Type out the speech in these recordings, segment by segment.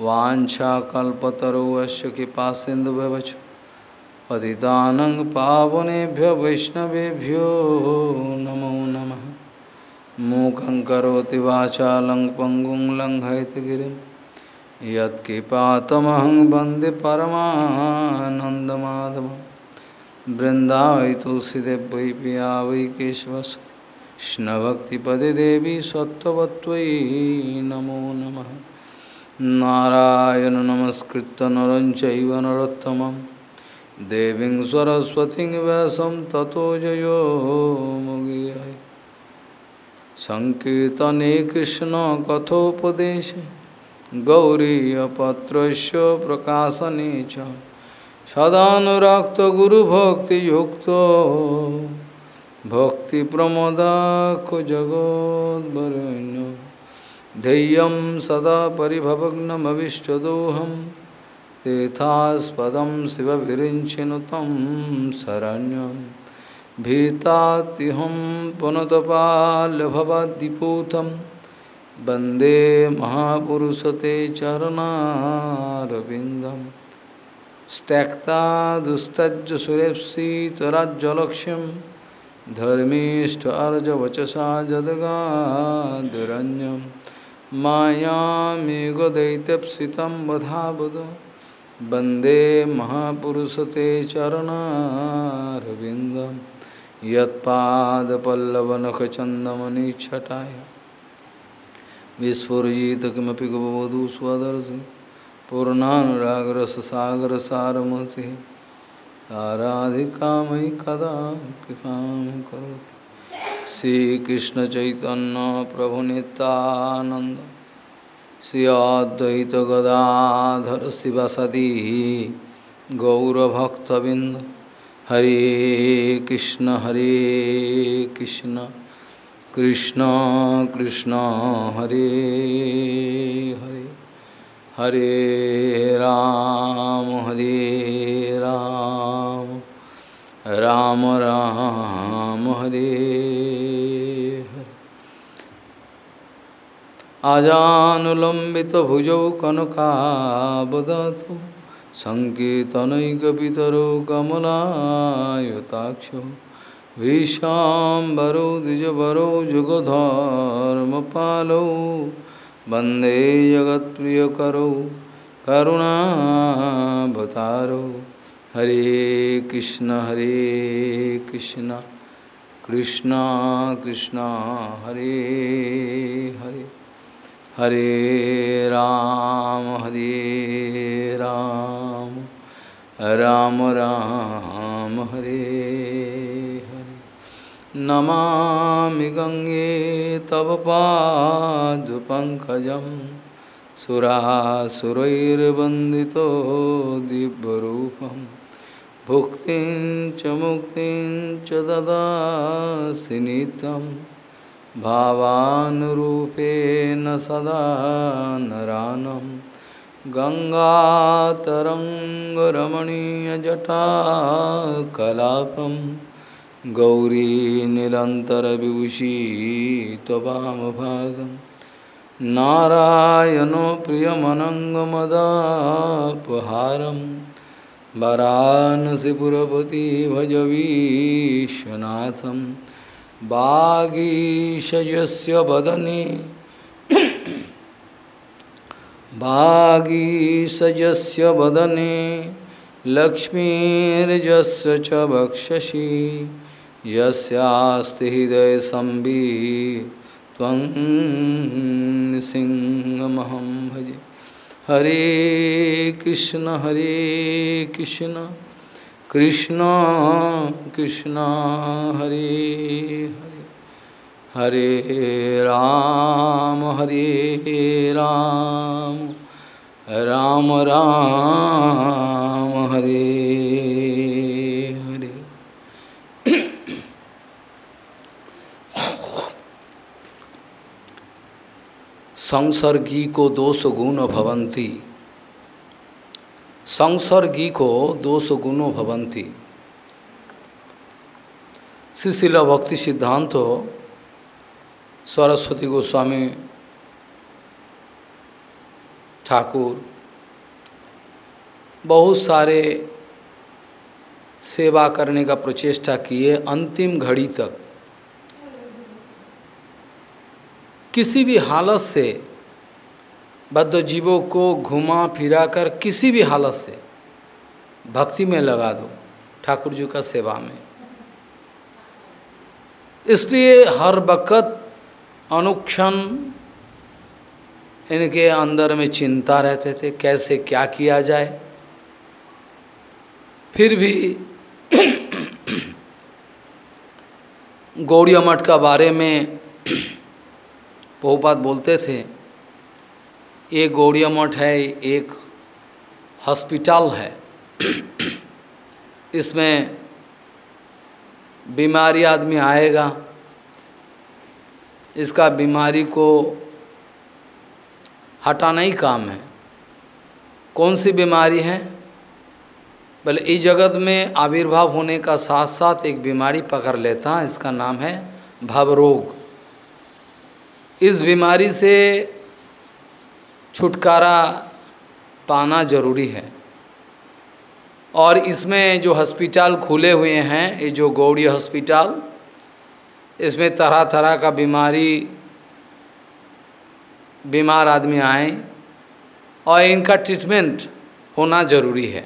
वाछाकल्पतरुश्च कृपा सिन्धुभ्यवच। पतितानं पावनेभ्य वैष्णवेभ्यो नमो नमः। मूकं करोति वाचालं पङ्गुं लङ्घयतगिरिं यत्कृपातमहं वंदे परमानन्दमाधवं बृन्दावै तुलसीदेव वै पिया वै केशवस्। देवी सत्त्ववत्त्वयि नमो नमः। नारायण नमस्कृत नर चैव नरोत्तमं। देवीं सरस्वतीं व्यासं ततो जयो मुगीयय सङ्कीर्तने कृष्णकथोपदेशे गौरीयपत्रस्य प्रकाशने च। सदानुरक्तगुरुभक्तियुक्तो भक्तिप्रमदाखो जगोद्वरेण्य ध्येयं सदा परिभवग्नमविष्टदोहं तेथास्पदं शिवविरिञ्चिनु तं शरण्यं। भीतात्युहं पुनतपाल्यभवद्दिपूतं वंदे महापुरुषते चरणारविन्दं। त्यक्ता दुस्तज्ज सुरेप्सितराज्जलक्ष्यं धर्मीष्ट अर्जवचसा जदगादिरञ्जम् मायामेघदैत्यप्सितं वधावद। वंदे महापुरुषते चरणारविन्दं यत्पादपल्लवनखचन्दमनिच्छटाय विस्फुरिजित किमपि गवधू स्वदर्शि। पूर्णानुरागरससागरसारमूर्तिः। साराधिकामयि कदा कृपां करोति। श्रीकृष्ण चैतन्य प्रभु नित्यानंद श्री अद्वैत गदाधर शिवसदी गौरभक्तबिंद हरे कृष्ण हरे कृष्ण। कृष्ण कृष्ण, हरे हरे। हरे राम हरे राम। राम राम हरे हरे। आजानुलम्बित भुजौ कनकाबदतु सङ्कीर्तनैकपितरो कमलायताक्षो विशाम्बरो द्विजवरो जुगधर्मपालौ वंदे जगत्प्रियकरौ करुणावतारौ। हरे कृष्ण हरे कृष्ण कृष्ण कृष्ण, हरे हरे। हरे राम हरे राम राम राम, हरे हरे। नमामि गंगे तव पादपङ्कजं सुरासुरैर्वन्दितो दिव्यरूपम् भुक्तिं च मुक्तिं च ददासि भावानुरूपेण सदा नरानं गङ्गातरङ्गरमणीयजटाकलापं गौरी निरन्तरविभूषी त्ववामभागं नारायणो प्रियमनङ्गमदापहारम् वरानसीपुरपति वागीशयस्य वदने। वागीशयस्य वदने, लक्ष्मीर्जस्य च वक्षसि। यस्यास्ति हृदयसंवि त्वं सिंहमहं भजे। हरे कृष्ण हरे कृष्ण। कृष्ण कृष्ण, हरे हरे। हरे राम हरे राम। राम राम, हरे हरे। संसर्गी को दोष गुण भवंती। संसर्गी को दोष गुणो भवंती श्रीशिल भक्ति सिद्धांत, सरस्वती गोस्वामी ठाकुर, बहुत सारे सेवा करने का प्रचेष्टा किए अंतिम घड़ी तक। किसी भी हालत से बद्ध जीवों को घुमा फिरा कर किसी भी हालत से भक्ति में लगा दो, ठाकुर जी का सेवा में। इसलिए हर वक़्त अनुक्षण इनके अंदर में चिंता रहते थे, कैसे क्या किया जाए। फिर भी गौड़िया मठ का बारे में बहुपात बोलते थे ये गौड़िया मठ है, एक हॉस्पिटल है। इसमें बीमारी आदमी आएगा। इसका बीमारी को हटाना ही काम है। कौन सी बीमारी है? बोले इस जगत में आविर्भाव होने का साथ साथ एक बीमारी पकड़ लेता है, इसका नाम है भवरोग। इस बीमारी से छुटकारा पाना ज़रूरी है। और इसमें जो हॉस्पिटल खुले हुए हैं, ये जो गौड़ी हॉस्पिटल, इसमें तरह तरह का बीमारी, बीमार आदमी आए और इनका ट्रीटमेंट होना ज़रूरी है।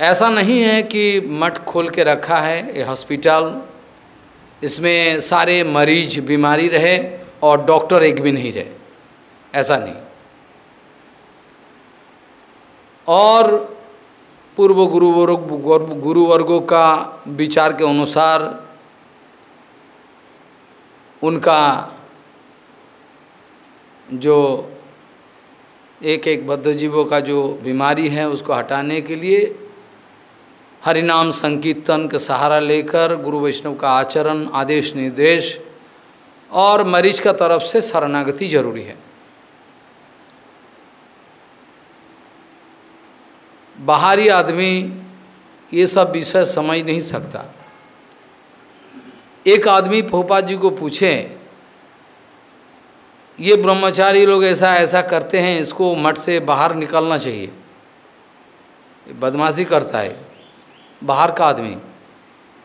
ऐसा नहीं है कि मठ खोल के रखा है, ये हॉस्पिटल, इसमें सारे मरीज़ बीमारी रहे और डॉक्टर एक भी नहीं रहे। ऐसा नहीं। और पूर्व गुरुवर्ग गुरुवर्गों का विचार के अनुसार उनका जो एक एक बद्धजीवों का जो बीमारी है, उसको हटाने के लिए हरिनाम संकीर्तन का सहारा लेकर गुरु वैष्णव का आचरण, आदेश, निर्देश और मरीज़ का तरफ़ से शरणागति ज़रूरी है। बाहरी आदमी ये सब विषय समझ नहीं सकता। एक आदमी पोपा जी को पूछे, ये ब्रह्मचारी लोग ऐसा ऐसा करते हैं, इसको मठ से बाहर निकलना चाहिए। बदमाशी करता है, बाहर का आदमी।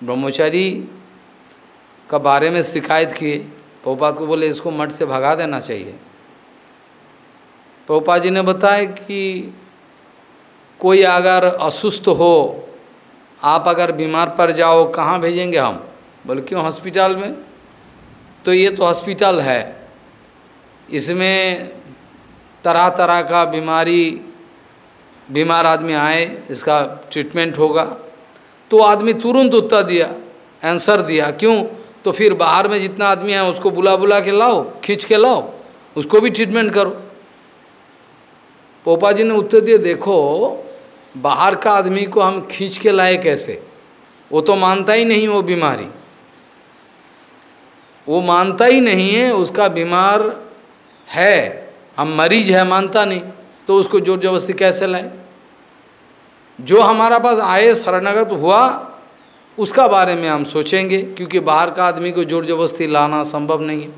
ब्रह्मचारी का बारे में शिकायत किए पोपात को बोले, इसको मठ से भगा देना चाहिए। पोपा जी ने बताया कि कोई अगर असुस्थ हो, आप अगर बीमार पड़ जाओ, कहाँ भेजेंगे हम? बोले, क्यों हॉस्पिटल में? तो ये तो हॉस्पिटल है। इसमें तरह तरह का बीमारी, बीमार आदमी आए, इसका ट्रीटमेंट होगा। तो आदमी तुरंत उत्तर दिया आंसर दिया। क्यों? तो फिर बाहर में जितना आदमी है, उसको बुला बुला के लाओ, खींच के लाओ, उसको भी ट्रीटमेंट करो। पोपा जी ने उत्तर दिया, देखो बाहर का आदमी को हम खींच के लाए कैसे? वो तो मानता ही नहीं वो बीमारी। वो मानता ही नहीं है उसका बीमार है, हम मरीज़ है, मानता नहीं तो उसको ज़ोर जबरस्ती कैसे लाए? जो हमारा पास आए, शरणागत हुआ, उसका बारे में हम सोचेंगे, क्योंकि बाहर का आदमी को ज़ोर ज़बरदस्ती लाना संभव नहीं है।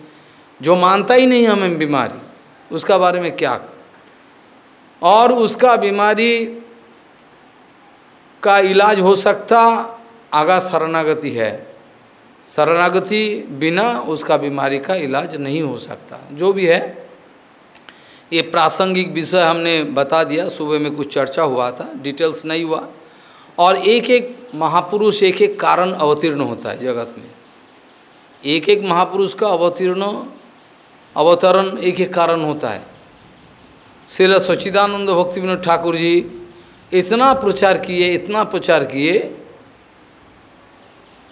जो मानता ही नहीं हमें बीमारी, उसका बारे में क्या? और उसका बीमारी का इलाज हो सकता, आगा शरणागति है। शरणागति बिना उसका बीमारी का इलाज नहीं हो सकता। जो भी है, ये प्रासंगिक विषय हमने बता दिया, सुबह में कुछ चर्चा हुआ था, डिटेल्स नहीं हुआ। और एक एक महापुरुष एक एक कारण अवतीर्ण होता है जगत में। एक एक महापुरुष का अवतीर्ण, अवतरण एक एक कारण होता है। श्रील सच्चिदानंद भक्ति विनोद ठाकुर जी इतना प्रचार किए इतना प्रचार किए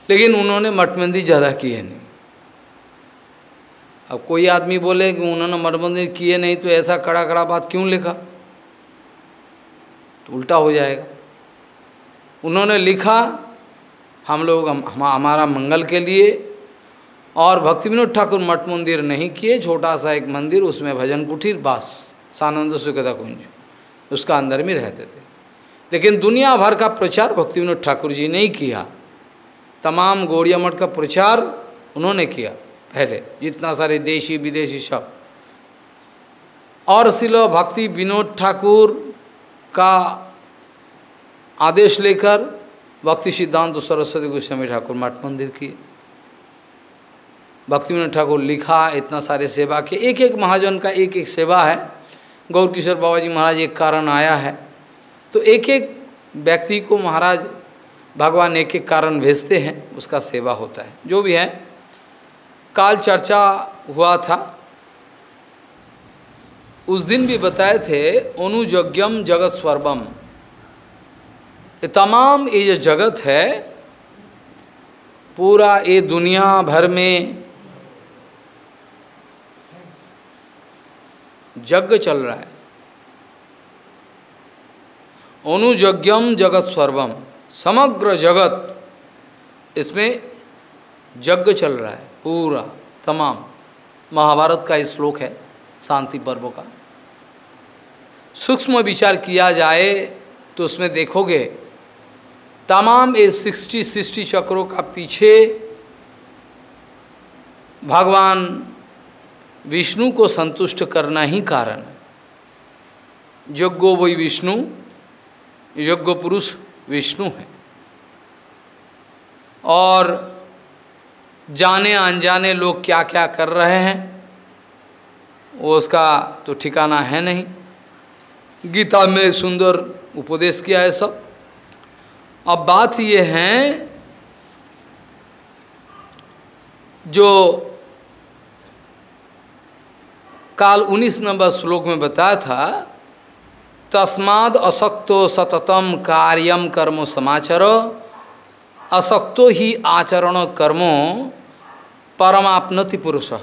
लेकिन उन्होंने मठबंदी ज़्यादा किए नहीं। अब कोई आदमी बोले कि उन्होंने मठबंदी किए नहीं तो ऐसा कड़ा कड़ा बात क्यों लिखा? तो उल्टा हो जाएगा। उन्होंने लिखा हम लोग हम, हमारा मंगल के लिए और भक्ति विनोद ठाकुर मठ मंदिर नहीं किए छोटा सा एक मंदिर उसमें भजन कुटीर बस सानंद सुखदा कुंज उसका अंदर में रहते थे। लेकिन दुनिया भर का प्रचार भक्ति विनोद ठाकुर जी ने ही किया। तमाम गौड़िया मठ का प्रचार उन्होंने किया, पहले। जितना सारे देशी, विदेशी सब। और सिलो भक्ति विनोद ठाकुर का आदेश लेकर भक्ति सिद्धांत सरस्वती गोस्वामी ठाकुर मठ मंदिर किए भक्ति विनोद ठाकुर लिखा, इतना सारे सेवा के एक एक महाजन का एक एक सेवा है। गौर किशोर बाबा जी महाराज, एक कारण आया है। तो एक एक व्यक्ति को महाराज भगवान एक एक कारण भेजते हैं, उसका सेवा होता है। जो भी है, काल चर्चा हुआ था। उस दिन भी बताए थे अनुजज्ञम जगत स्वर्वम ये तमाम ये जो जगत है, पूरा ये दुनिया भर में यज्ञ चल रहा है। अनुजज्ञम जगत सर्वम समग्र जगत। इसमें यज्ञ चल रहा है, पूरा, तमाम। महाभारत का श्लोक है, शांति पर्व का। सूक्ष्म विचार किया जाए तो उसमें देखोगे, तमाम ये सिक्सटी सिक्सटी चक्रों का पीछे भगवान विष्णु को संतुष्ट करना ही कारण यज्ञो वही विष्णु यज्ञ पुरुष विष्णु है। और जाने अनजाने लोग क्या क्या कर रहे हैं, वो उसका तो ठिकाना है नहीं। गीता में सुंदर उपदेश किया है सब। अब बात ये है, जो काल 19 नंबर श्लोक में बताया था तस्माद असक्तो सततम कार्यम कर्म समाचार। असक्तो ही आचरण कर्मो परमापनति पुरुष।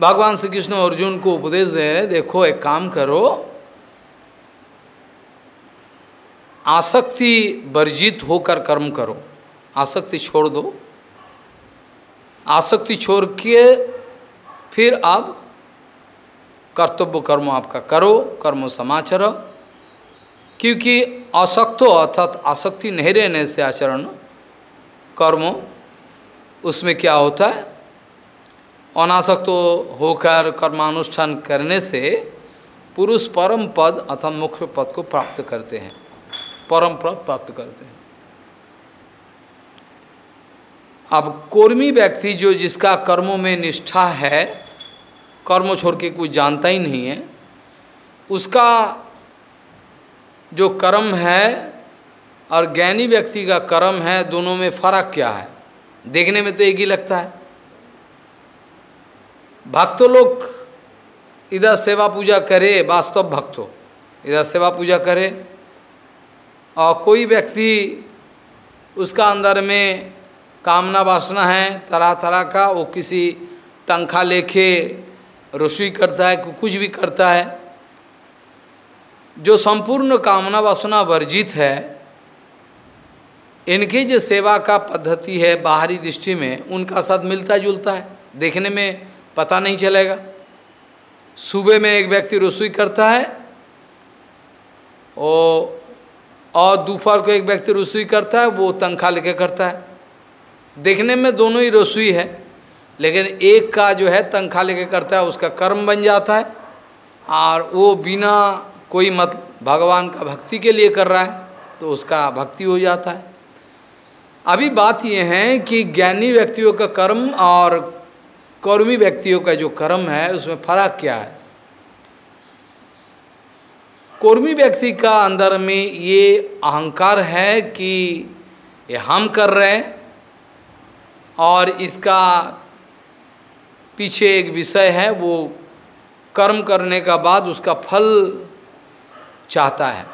भगवान श्री कृष्ण अर्जुन को उपदेश दे, देखो, एक काम करो। आसक्ति वर्जित होकर कर्म करो। आसक्ति छोड़ दो। आसक्ति छोड़ के फिर आप कर्तव्य कर्म आपका करो, कर्म समाचार। क्योंकि असक्तो अर्थात आसक्ति नहीं रहने से आचरण, कर्म, उसमें क्या होता है? अनासक्त होकर कर्मानुष्ठान करने से पुरुष परम पद अथवा मुख्य पद को प्राप्त करते हैं। परम पद प्राप्त करते हैं। अब कोर्मी व्यक्ति जो जिसका कर्मों में निष्ठा है कर्म छोड़ के कुछ जानता ही नहीं है। उसका जो कर्म है और ज्ञानी व्यक्ति का कर्म है, दोनों में फ़र्क क्या है? देखने में तो एक ही लगता है। भक्त लोग इधर सेवा पूजा करे, वास्तव भक्तों, इधर सेवा पूजा करे और कोई व्यक्ति उसका अंदर में कामना वासना है तरह तरह का, वो किसी तंखा लेके रसोई करता है कुछ भी करता है, जो संपूर्ण कामना वासना वर्जित है, इनकी जो सेवा का पद्धति है बाहरी दृष्टि में, उनका साथ मिलता जुलता है। देखने में पता नहीं चलेगा। सुबह में एक व्यक्ति रसोई करता है और और दोपहर को एक व्यक्ति रसोई करता है, वो तनख्वाह लेके करता है। देखने में दोनों ही रसोई है। लेकिन एक का जो है तनख्वाह लेके करता है, उसका कर्म बन जाता है। और वो बिना कोई मत, भगवान का भक्ति के लिए कर रहा है तो उसका भक्ति हो जाता है। अभी बात ये है कि ज्ञानी व्यक्तियों का कर्म और कर्मी व्यक्तियों का जो कर्म है, उसमें फ़र्क क्या है? कर्मी व्यक्ति का अंदर में ये अहंकार है कि ये हम कर रहे हैं और इसका पीछे एक विषय है वो कर्म करने का बाद उसका फल चाहता है।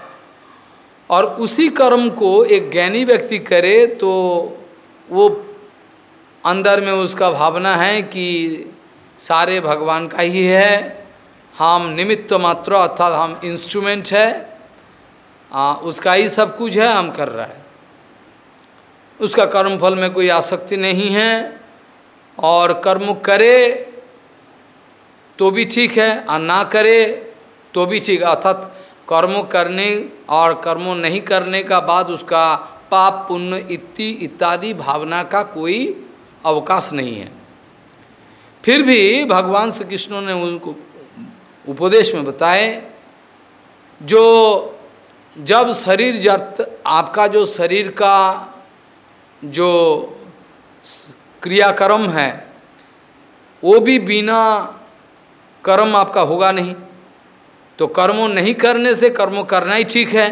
और उसी कर्म को एक ज्ञानी व्यक्ति करे तो वो अंदर में उसका भावना है कि सारे भगवान का ही है हम निमित्त मात्र अर्थात हम इंस्ट्रूमेंट है आ, उसका ही सब कुछ है हम कर रहा है। उसका कर्म फल में कोई आसक्ति नहीं है। और कर्म करे तो भी ठीक है, और ना करे तो भी ठीक अर्थात कर्म करने और कर्म नहीं करने का बाद उसका पाप, पुण्य इति इत्यादि भावना का कोई अवकाश नहीं है। फिर भी भगवान श्री कृष्ण ने उनको उपदेश में बताए, जो जब शरीर जत आपका जो शरीर का जो क्रियाक्रम है, वो भी बिना कर्म आपका होगा नहीं। तो कर्मों नहीं करने से कर्मों करना ही ठीक है।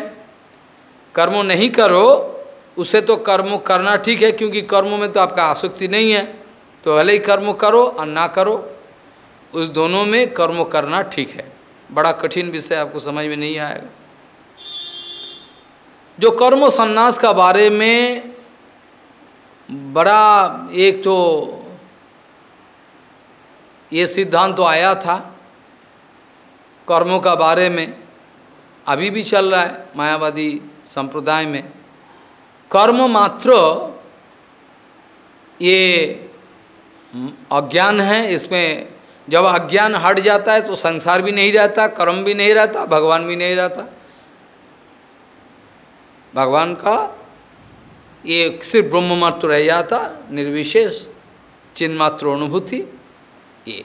कर्मों नहीं करो उससे तो कर्म करना ठीक है, क्योंकि कर्मों में तो आपका आसक्ति नहीं है। तो भले ही कर्म करो और ना करो, उस दोनों में कर्म करना ठीक है। बड़ा कठिन विषय आपको समझ में नहीं आएगा। जो कर्म संन्यास का बारे में बड़ा एक तो ये सिद्धांत तो आया था कर्मों का बारे में, अभी भी चल रहा है मायावादी संप्रदाय में। कर्म मात्र ये अज्ञान है, इसमें जब अज्ञान हट जाता है तो संसार भी नहीं रहता, कर्म भी नहीं रहता, भगवान भी नहीं रहता। भगवान का ये सिर्फ़ ब्रह्म मात्र रह जाता निर्विशेष चिन्ह मात्र अनुभूति ये।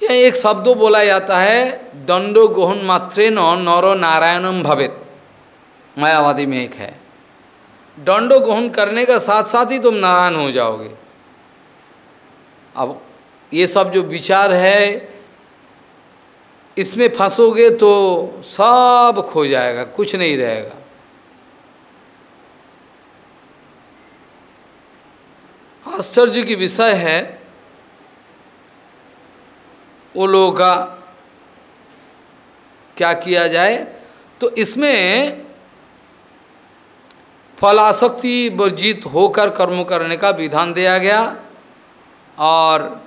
यह एक शब्द बोला जाता है, दंडो गोहन मात्रे न नरो नारायणम भवेत। मायावादी में एक है। दंडो गोहन करने का साथ साथ ही तुम नारायण हो जाओगे। अब ये सब जो विचार है, इसमें फंसोगे तो सब खो जाएगा, कुछ नहीं रहेगा। आश्चर्य की विषय है वो लोगों का क्या किया जाए? तो इसमें फलाशक्ति वर्जित होकर कर्म करने का विधान दिया गया और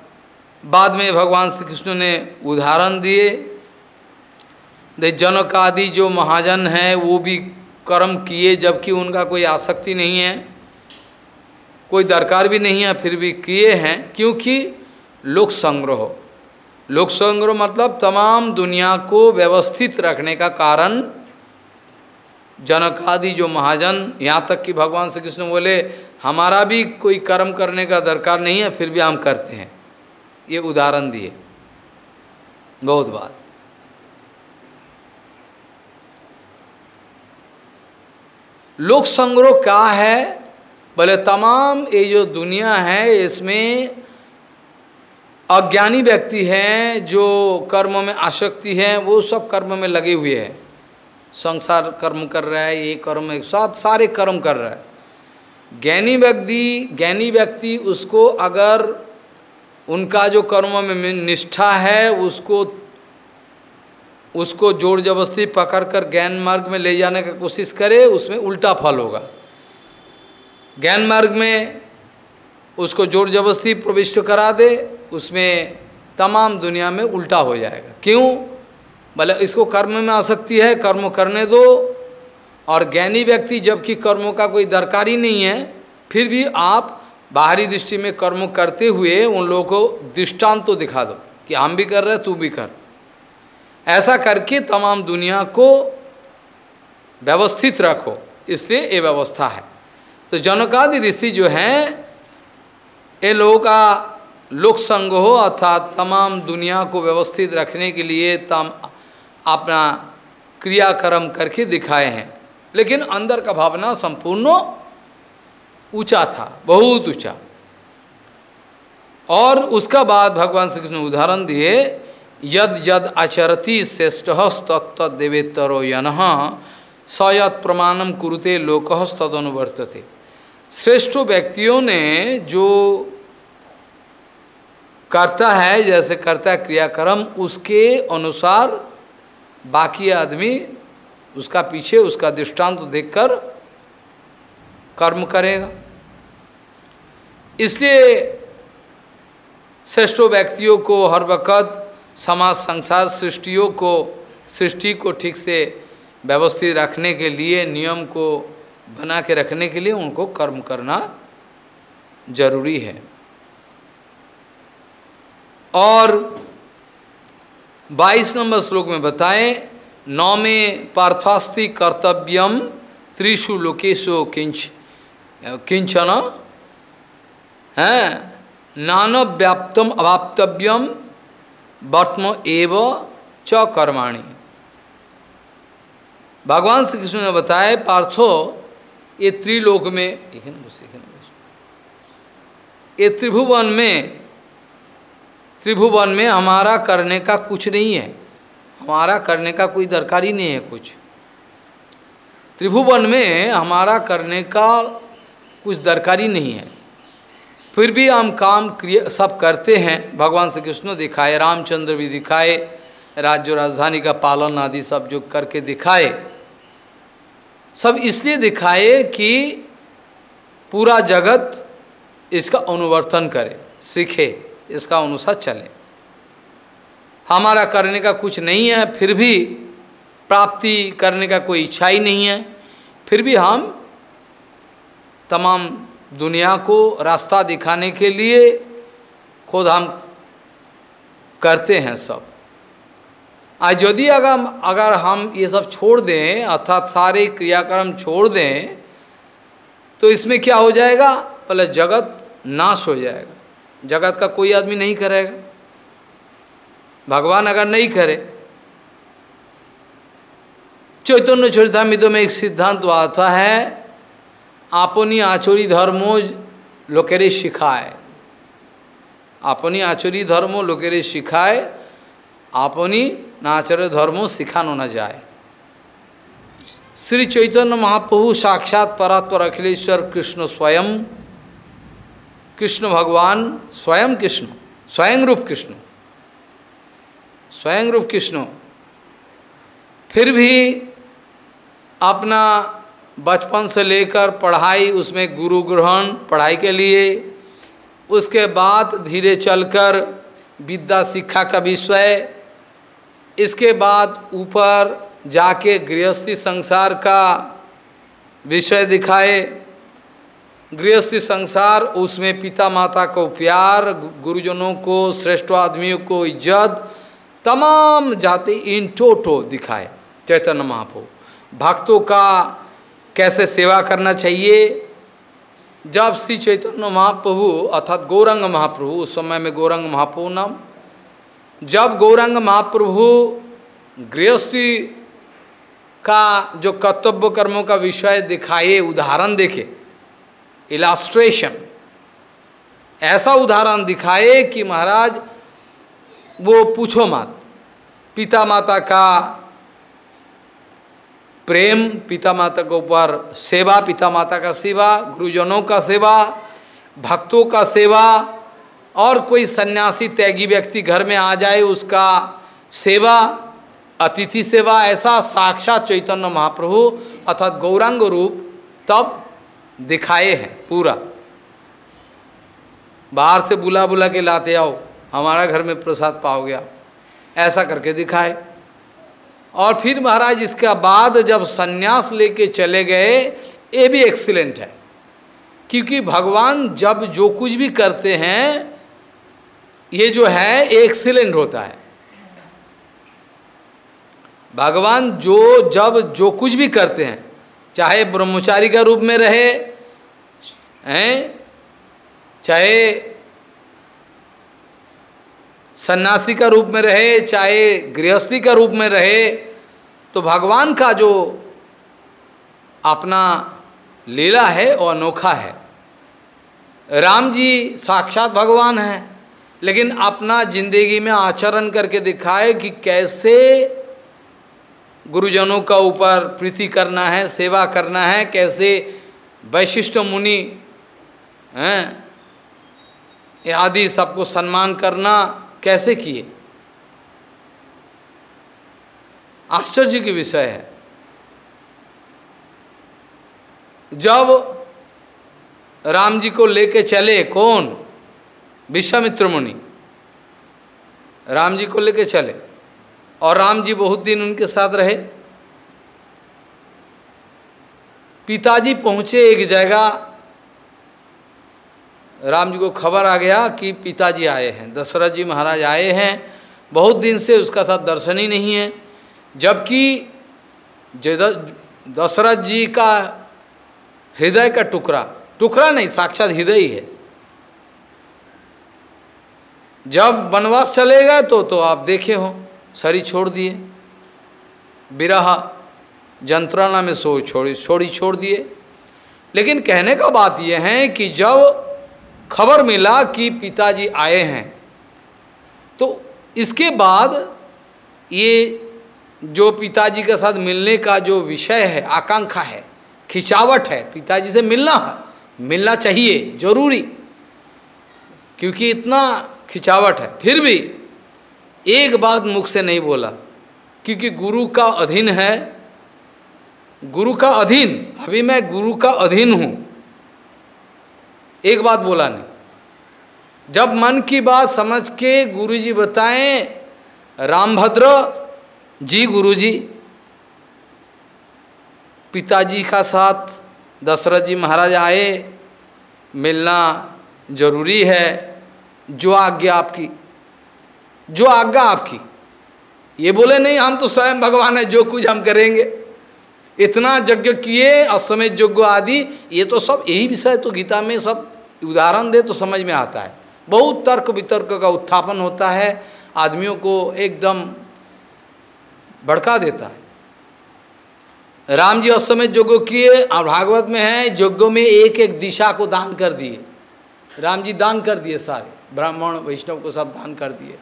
बाद में भगवान श्री कृष्ण ने उदाहरण दिए। जनक आदि जो महाजन हैं, वो भी कर्म किए, जबकि उनका कोई आसक्ति नहीं है। कोई दरकार भी नहीं है, फिर भी किए हैं, क्योंकि लोक संग्रह। लोक संग्रह मतलब तमाम दुनिया को व्यवस्थित रखने का कारण जनक आदि जो महाजन, यहाँ तक कि भगवान श्री कृष्ण बोले, हमारा भी कोई कर्म करने का दरकार नहीं है, फिर भी हम करते हैं। ये उदाहरण दिए। बहुत बात। लोक संग्रह क्या है? बोले, तमाम ये जो दुनिया है, इसमें अज्ञानी व्यक्ति हैं, जो कर्म में आसक्ति है, वो सब कर्म में लगे हुए हैं। संसार कर्म कर रहा है, ये कर्म सब सारे कर्म कर रहा है। ज्ञानी व्यक्ति ज्ञानी व्यक्ति उसको अगर उनका जो कर्म में निष्ठा है, उसको उसको ज़ोर जबरस्ती पकड़ कर ज्ञान मार्ग में ले जाने का कोशिश करे, उसमें उल्टा फल होगा। ज्ञान मार्ग में उसको ज़ोर जबरस्ती प्रविष्ट करा दे, उसमें तमाम दुनिया में उल्टा हो जाएगा। क्यों? भले इसको कर्म में आसक्ति है, कर्म करने दो, और ज्ञानी व्यक्ति जबकि कर्मों का कोई दरकार ही नहीं है, फिर भी आप बाहरी दृष्टि में कर्म करते हुए उन लोगों को दृष्टांत तो दिखा दो कि हम भी कर रहे हैं, तू भी कर। ऐसा करके तमाम दुनिया को व्यवस्थित रखो, इसलिए ये व्यवस्था है। तो जनकादि ऋषि जो हैं, ये लोगों का लोक संग हो अर्थात तमाम दुनिया को व्यवस्थित रखने के लिए तम अपना क्रियाक्रम करके दिखाए हैं। लेकिन अंदर का भावना संपूर्ण ऊँचा था, बहुत ऊँचा। और उसका बाद भगवान श्री कृष्ण उदाहरण दिए, यद यद आचरती श्रेष्ठ तत्त देवेतरो यन सयत प्रमाणम कुरुते लोक तदनुवर्तते श्रेष्ठ व्यक्तियों ने जो करता है, जैसे करता है क्रियाक्रम, उसके अनुसार बाकी आदमी, उसका पीछे, उसका दृष्टांत देखकर कर्म करेगा। इसलिए श्रेष्ठ व्यक्तियों को हर वक्त समाज, संसार सृष्टियों को, सृष्टि को ठीक से व्यवस्थित रखने के लिए नियम को बना के रखने के लिए उनको कर्म करना ज़रूरी है। और 22 नंबर श्लोक में बताएँ नौ में पार्थास्ति कर्तव्यम त्रिशु लोकेशो किंच, किंचन, है, नान व्याप्तम अवाप्तव्यम, वर्तम एव च कर्माणी। भगवान श्री कृष्ण ने बताया, पार्थो ये त्रिलोक में ये त्रिभुवन में त्रिभुवन में हमारा करने का कुछ नहीं है। हमारा करने का कोई दरकार ही नहीं है कुछ। त्रिभुवन में हमारा करने का कुछ दरकारी नहीं है। फिर भी हम काम क्रिया, सब करते हैं। भगवान श्री कृष्ण दिखाए, रामचंद्र भी दिखाए, राज्य राजधानी का पालन आदि सब जो करके दिखाए सब इसलिए दिखाए कि पूरा जगत इसका अनुवर्तन करे, सीखे, इसका अनुसार चले। हमारा करने का कुछ नहीं है, फिर भी प्राप्ति करने का कोई इच्छा ही नहीं है। फिर भी हम तमाम दुनिया को रास्ता दिखाने के लिए खुद हम करते हैं सब। आज यदि अगर अगर हम ये सब छोड़ दें, अर्थात सारे क्रियाक्रम छोड़ दें तो इसमें क्या हो जाएगा? पहले जगत नाश हो जाएगा। जगत का कोई आदमी नहीं करेगा। भगवान अगर नहीं करे, चैतन्य मित्र में एक सिद्धांत आता है, आपनी आचोरी धर्मो लोकेरे सिखाए आपनी आचोरी धर्मो लोकेरे सिखाए आपनी नाचर धर्मो सिखानो न जाए। श्री चैतन्य महाप्रभु साक्षात परात्पर अखिलेश्वर कृष्ण स्वयं, कृष्ण भगवान स्वयं कृष्ण, स्वयं रूप कृष्ण, स्वयं रूप कृष्ण। फिर भी अपना बचपन से लेकर पढ़ाई, उसमें गुरु ग्रहण, पढ़ाई के लिए, उसके बाद धीरे चलकर विद्या शिक्षा का विषय इसके बाद ऊपर जाके गृहस्थी संसार का विषय दिखाए। गृहस्थी संसार, उसमें पिता माता को प्यार, गुरुजनों को, श्रेष्ठ आदमियों को इज़्ज़त, तमाम जाति इन टोटो दिखाए। चैतन्य महाप्रभु, भक्तों का कैसे सेवा करना चाहिए? जब श्री चैतन्य महाप्रभु, अर्थात गौरंग महाप्रभु, उस समय में गौरंग महाप्रभु नाम जब गौरंग महाप्रभु गृहस्थी का जो कर्तव्य कर्मों का विषय दिखाए, उदाहरण देखे इलास्ट्रेशन ऐसा उदाहरण दिखाए कि महाराज, वो पूछो मत पिता माता का प्रेम पिता माता के ऊपर सेवा पिता माता का सेवा, गुरुजनों का सेवा, भक्तों का सेवा और कोई सन्यासी त्यागी व्यक्ति घर में आ जाए, उसका सेवा, अतिथि सेवा, ऐसा साक्षात चैतन्य महाप्रभु अर्थात गौरांग रूप तब दिखाए हैं पूरा। बाहर से बुला बुला के लाते आओ, हमारा घर में प्रसाद पाओगे आप। ऐसा करके दिखाए। और फिर महाराज, इसका बाद जब सन्यास लेके चले गए, ये भी एक्सीलेंट है। क्योंकि भगवान जब जो कुछ भी करते हैं ये जो है एक्सीलेंट होता है। भगवान जो, जब जो कुछ भी करते हैं, चाहे ब्रह्मचारी का रूप में रहे, हैं, चाहे सन्यासी का रूप में रहे, चाहे गृहस्थी का रूप में रहे तो भगवान का जो अपना लीला है वो अनोखा है। राम जी साक्षात भगवान है। लेकिन अपना ज़िंदगी में आचरण करके दिखाए कि कैसे गुरुजनों का ऊपर प्रीति करना है, सेवा करना है, कैसे वैशिष्ट मुनि, हैं आदि सबको सम्मान करना कैसे किए? आश्चर्य की विषय है। जब राम जी को लेके चले, कौन? विश्वामित्र मुनि राम जी को लेके चले। और राम जी बहुत दिन उनके साथ रहे। पिताजी पहुँचे एक जगह। राम जी को खबर आ गया कि पिताजी आए हैं। दशरथ जी महाराज आए हैं। बहुत दिन से उसका साथ दर्शन ही नहीं है। जबकि दशरथ जी का हृदय का टुकड़ा। टुकड़ा नहीं, साक्षात हृदय ही है। जब वनवास चले गए तो तो आप देखे हो शरीर छोड़ दिए। विरह जंत्रणा में सो छोड़ी छोड़ी छोड़ दिए। लेकिन कहने का बात यह है कि जब खबर मिला कि पिताजी आए हैं तो इसके बाद ये जो पिताजी के साथ मिलने का जो विषय है, आकांक्षा है, खिंचावट है, पिताजी से मिलना है, मिलना चाहिए, ज़रूरी। क्योंकि इतना खिंचावट है। फिर भी एक बात मुख से नहीं बोला, क्योंकि गुरु का अधीन है। गुरु का अधीन, अभी मैं गुरु का अधीन हूँ। एक बात बोला नहीं। जब मन की बात समझ के गुरुजी बताएँ, रामभद्र जी गुरुजी, पिताजी का साथ दशरथ जी महाराज आए, मिलना ज़रूरी है। जो आज्ञा आपकी, जो आज्ञा आपकी। ये बोले, नहीं, हम तो स्वयं भगवान है, जो कुछ हम करेंगे। इतना यज्ञ किए, असमय यज्ञ आदि, ये तो सब यही विषय तो गीता में सब उदाहरण दे तो समझ में आता है। बहुत तर्क वितर्क का उत्थापन होता है, आदमियों को एकदम भड़का देता है। राम जी असमय यज्ञ किए और भागवत में है, यज्ञों में एक एक दिशा को दान कर दिए। राम जी दान कर दिए सारे। ब्राह्मण, वैष्णव को सब दान कर दिए।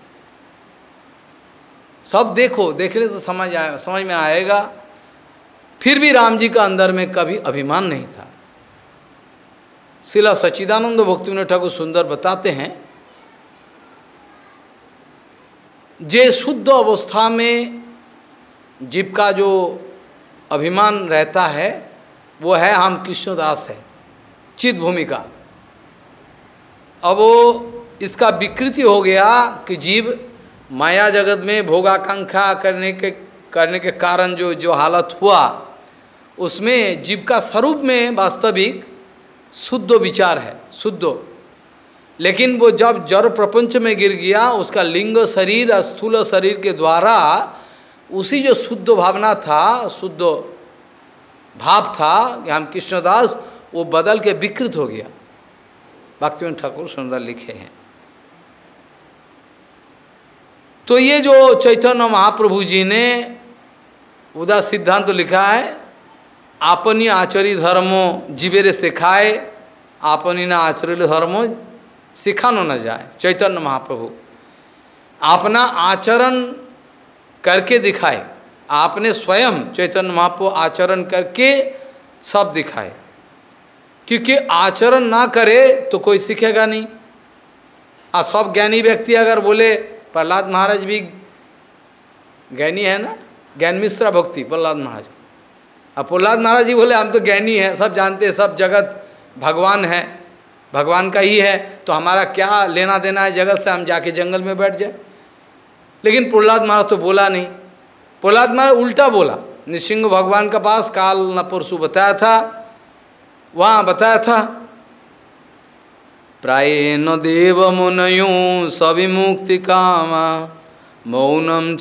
सब देखो, देखने से समझ आए, समझ में आएगा। फिर भी राम जी का अंदर में कभी अभिमान नहीं था। शिला सच्चिदानंद भक्ति ठाकुर सुंदर बताते हैं, जे शुद्ध अवस्था में जीव का जो अभिमान रहता है, वो है हम कृष्णदास है, चित भूमिका। अब वो इसका विकृति हो गया कि जीव माया जगत में भोगाकांक्षा करने के करने के कारण जो जो हालत हुआ, उसमें जीव का स्वरूप में वास्तविक शुद्ध विचार है, शुद्ध। लेकिन वो जब जड़ प्रपंच में गिर गया, उसका लिंग शरीर, स्थूल शरीर के द्वारा उसी जो शुद्ध भावना था, शुद्ध भाव था कि हम कृष्णदास, वो बदल के विकृत हो गया। भक्तिवन ठाकुर सुंदर लिखे हैं। तो ये जो चैतन्य महाप्रभु जी ने उदा सिद्धांत तो लिखा है, आपनी आचरी धर्मो जीवेरे सिखाए, आपनी ना आचरित धर्मो सिखानो न जाए, चैतन्य महाप्रभु। अपना आचरण करके दिखाए, आपने स्वयं चैतन्य महाप्रभु आचरण करके सब दिखाए। क्योंकि आचरण ना करे तो कोई सीखेगा नहीं। और सब ज्ञानी व्यक्ति अगर बोले प्रहलाद महाराज भी ज्ञानी है ना? ज्ञान मिश्रा भक्ति, प्रहलाद महाराज। अब प्रहलाद महाराज जी बोले, हम तो ज्ञानी हैं, सब जानते हैं, सब जगत भगवान है, भगवान का ही है तो हमारा क्या लेना देना है जगत से? हम जाके जंगल में बैठ जाए। लेकिन प्रहलाद महाराज तो बोला नहीं। प्रहलाद महाराज उल्टा बोला निशिंग भगवान का पास काल न परसु बताया था, वहाँ बताया था प्राएण देव मुनयों सविमुक्ति कामा। मौनम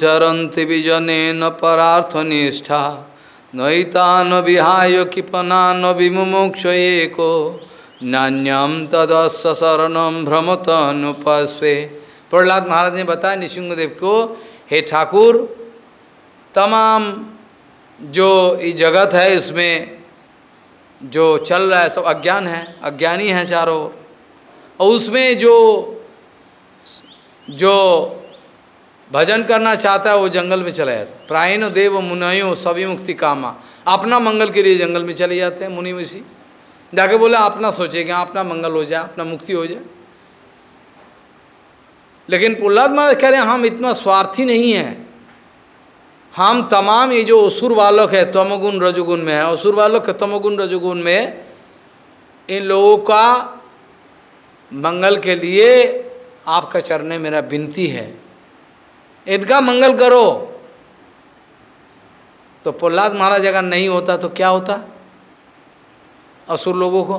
न परार्थ निष्ठा। नईतान विहाय किपनान विमुक्ष एको। नान्यम तदस्य शरणम भ्रमतनुपस्वे। प्रहलाद महाराज ने बताया निशिंगदेव को हे ठाकुर, तमाम जो ये जगत है, इसमें जो चल रहा है, सब अज्ञान है, अज्ञानी है चारों। और उसमें जो जो भजन करना चाहता है, वो जंगल में चला जाता है। प्रायण देव मुनयो सभी मुक्ति कामा। अपना मंगल के लिए जंगल में चले जाते हैं मुनि ऋषि। जाके बोले, अपना सोचेगा अपना मंगल हो जाए अपना मुक्ति हो जाए लेकिन प्रहलाद महाराज कह रहे हैं, हम इतना स्वार्थी नहीं हैं। हम तमाम ये जो असुर वालों है, तमोगुण रजोगुण में है। असुर वालों के तमोगुण, रजोगुण में इन लोगों का मंगल के लिए आपका चरणे मेरा विनती है। इनका मंगल करो। तो प्रहलाद महाराज अगर नहीं होता तो क्या होता? असुर लोगों को।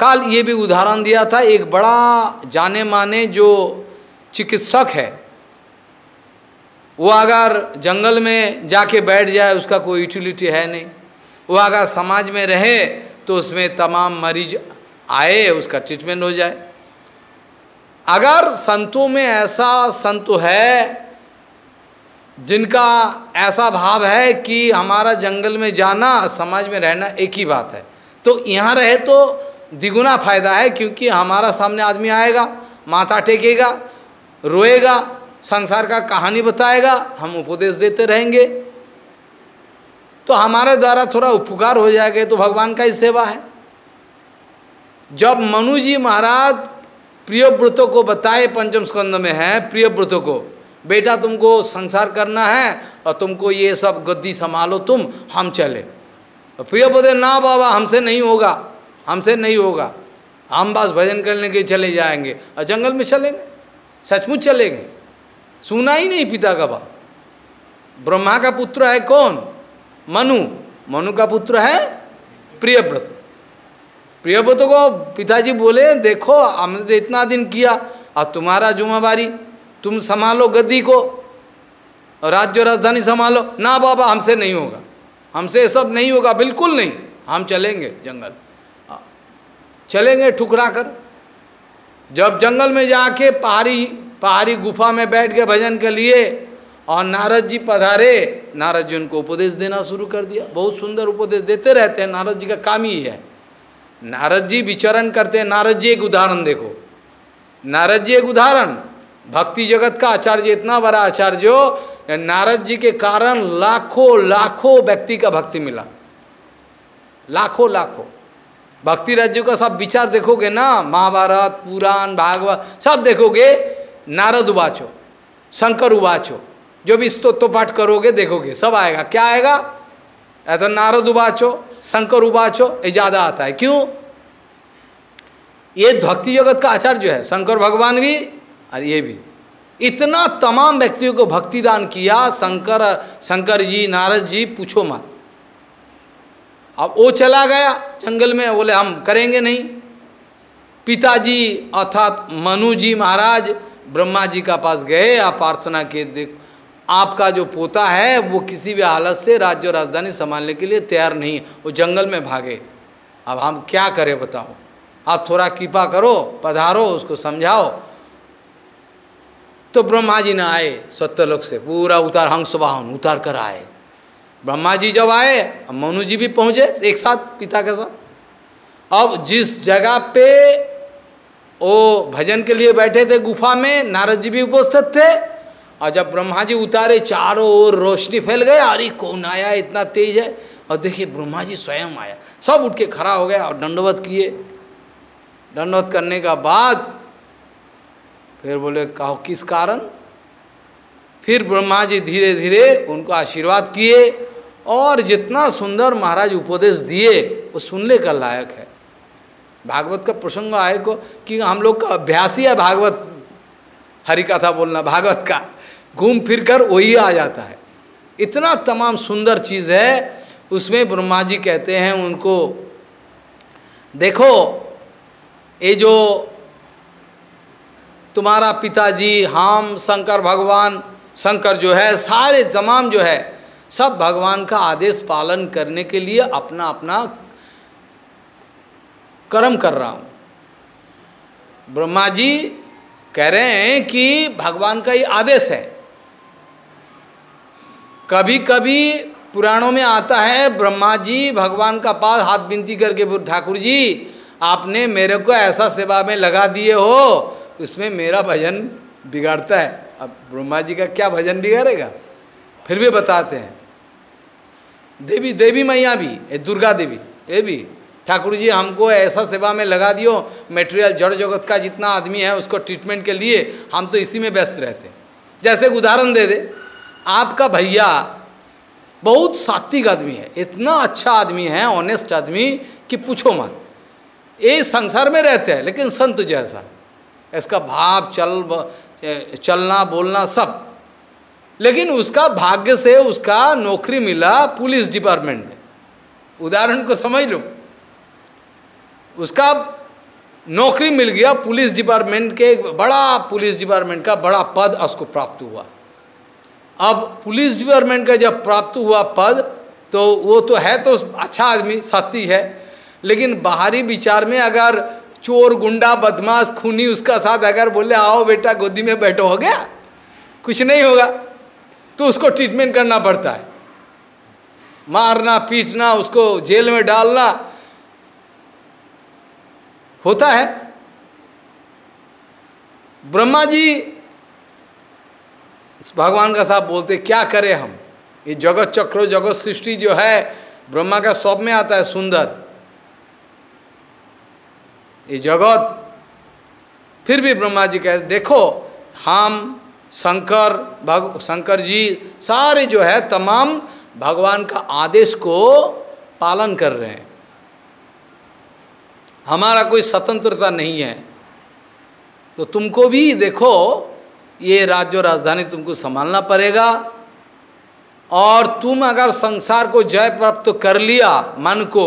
काल ये भी उदाहरण दिया था, एक बड़ा जाने माने जो चिकित्सक है, वो अगर जंगल में जाके बैठ जाए, उसका कोई यूटिलिटी है नहीं। वो अगर समाज में रहे तो उसमें तमाम मरीज़ आए, उसका ट्रीटमेंट हो जाए। अगर संतों में ऐसा संत है, जिनका ऐसा भाव है कि हमारा जंगल में जाना, समाज में रहना एक ही बात है तो यहाँ रहे तो द्विगुना फ़ायदा है, क्योंकि हमारा सामने आदमी आएगा, माथा टेकेगा, रोएगा, संसार का कहानी बताएगा, हम उपदेश देते रहेंगे। तो हमारे द्वारा थोड़ा उपकार हो जाएगा तो भगवान का ही सेवा है। जब मनु जी महाराज प्रिय व्रतों को बताए, पंचम स्कंद में है प्रिय व्रतों को, बेटा, तुमको संसार करना है और तुमको ये सब गद्दी संभालो तुम, हम चले। प्रिय बोले ना बाबा, हमसे नहीं होगा, हमसे नहीं होगा। हम बस भजन करने के चले जाएँगे और जंगल में चलेंगे, सचमुच चलेंगे। सुना ही नहीं पिता का बात ब्रह्मा का पुत्र है कौन? मनु। मनु का पुत्र है प्रियव्रत। प्रियव्रत को पिताजी बोले, देखो, हमने तो इतना दिन किया, अब तुम्हारा जुम्मेवारी, तुम संभालो गद्दी को, राज्य राजधानी संभालो। ना बाबा, हमसे नहीं होगा। हमसे सब नहीं होगा, बिल्कुल नहीं। हम चलेंगे जंगल। चलेंगे ठुकरा कर। जब जंगल में जाके पहाड़ी पहाड़ी गुफा में बैठ के भजन के लिए और नारद जी पधारे, नारद जी उनको उपदेश देना शुरू कर दिया। बहुत सुंदर उपदेश देते रहते हैं, नारद जी का काम ही है। नारद जी विचरण करते हैं, नारद जी एक उदाहरण देखो। नारद जी एक उदाहरण, भक्ति जगत का आचार्य, इतना बड़ा आचार्य हो नारद जी के कारण लाखों लाखों व्यक्ति का भक्ति मिला। लाखों लाखों। भक्ति राज्य का सब विचार देखोगे ना, महाभारत, पुराण, भागवत, सब देखोगे, नारद उबाचो शंकर उबाचो जो भी स्तोत्र पाठ करोगे, देखोगे, सब आएगा। क्या आएगा? या तो नारद उबाचो, शंकर उबाचो, ये ज़्यादा आता है। क्यों? ये भक्ति जगत का आचार्य जो है, शंकर भगवान भी और ये भी। इतना तमाम व्यक्तियों को भक्ति दान किया, शंकर शंकर जी, नारद जी, पूछो मत। अब वो चला गया, जंगल में, बोले, हम करेंगे नहीं। पिताजी अर्थात मनु जी महाराज ब्रह्मा जी का पास गए, आप प्रार्थना के देख आपका जो पोता है, वो किसी भी हालत से राज्य राजधानी संभालने के लिए तैयार नहीं वो जंगल में भागे। अब हम क्या करें बताओ? आप थोड़ा कृपा करो, पधारो, उसको समझाओ। तो ब्रह्मा जी ने आए, सत्यलोक से, पूरा उतार, हंस वाहन उतार कर आए। ब्रह्मा जी जब आए मनु जी भी पहुँचे एक साथ, पिता के साथ। अब जिस जगह पे वो भजन के लिए बैठे थे, गुफा में, नारद जी भी उपस्थित थे और जब ब्रह्मा जी उतारे, चारों ओर रोशनी फैल गए अरे कौन आया, इतना तेज है? और देखिए, ब्रह्मा जी स्वयं आया। सब उठ के खड़ा हो गया और दंडवत किए। दंडवत करने का बाद फिर बोले, कहो, किस कारण? फिर ब्रह्मा जी धीरे धीरे उनको आशीर्वाद किए और जितना सुंदर महाराज उपदेश दिए, वो सुनने का लायक है। भागवत का प्रसंग आए को कि हम लोग का अभ्यास ही है भागवत, हरि कथा बोलना, भागवत का। घूम फिर कर वही आ जाता है। इतना तमाम सुंदर चीज़ है, उसमें ब्रह्मा जी कहते हैं उनको, देखो, ये जो तुम्हारा पिताजी, हम, शंकर भगवान, शंकर जो है, सारे तमाम जो है, सब भगवान का आदेश पालन करने के लिए अपना अपना कर्म कर रहा हूँ। ब्रह्मा जी कह रहे हैं कि भगवान का ये आदेश है। कभी कभी पुराणों में आता है, ब्रह्मा जी भगवान का पास हाथ बिनती करके ठाकुर जी, आपने मेरे को ऐसा सेवा में लगा दिए हो, उसमें मेरा भजन बिगाड़ता है। अब ब्रह्मा जी का क्या भजन बिगाड़ेगा? फिर भी बताते हैं। देवी देवी मैया भी ए दुर्गा देवी, ये भी, ठाकुर जी, हमको ऐसा सेवा में लगा दियो मेटेरियल जड़ जगत का जितना आदमी है, उसको ट्रीटमेंट के लिए हम तो इसी में व्यस्त रहते जैसे उदाहरण दे दे। आपका भैया बहुत सात्विक आदमी है, इतना अच्छा आदमी है ऑनेस्ट आदमी, कि पूछो मत। ये संसार में रहते हैं, लेकिन संत जैसा। इसका भाव, चल, चलना, बोलना, सब। लेकिन उसका भाग्य से उसका नौकरी मिला पुलिस डिपार्टमेंट में। उदाहरण को समझ लो। उसका नौकरी मिल गया पुलिस डिपार्टमेंट के, बड़ा पुलिस डिपार्टमेंट का बड़ा पद उसको प्राप्त हुआ। अब पुलिस डिपार्टमेंट का जब प्राप्त हुआ पद तो वो तो है तो अच्छा आदमी सत्य है। लेकिन बाहरी विचार में अगर चोर, गुंडा, बदमाश, खूनी, उसका साथ अगर बोले, आओ बेटा, गोदी में बैठो, हो गया? कुछ नहीं होगा। तो उसको ट्रीटमेंट करना पड़ता है। मारना, पीटना, उसको जेल में डालना, होता है। ब्रह्मा जी भगवान का साहब बोलते क्या करें हम? ये जगत चक्र, जगत सृष्टि जो है, ब्रह्मा का सब में आता है सुंदर। ये जगत, फिर भी ब्रह्मा जी कहते देखो, हम, शंकर, भग, शंकर जी, सारे जो है, तमाम भगवान का आदेश को पालन कर रहे हैं। हमारा कोई स्वतंत्रता नहीं है। तो तुमको भी देखो ये राज्य राजधानी तुमको संभालना पड़ेगा। और तुम अगर संसार को जय प्राप्त कर लिया, मन को,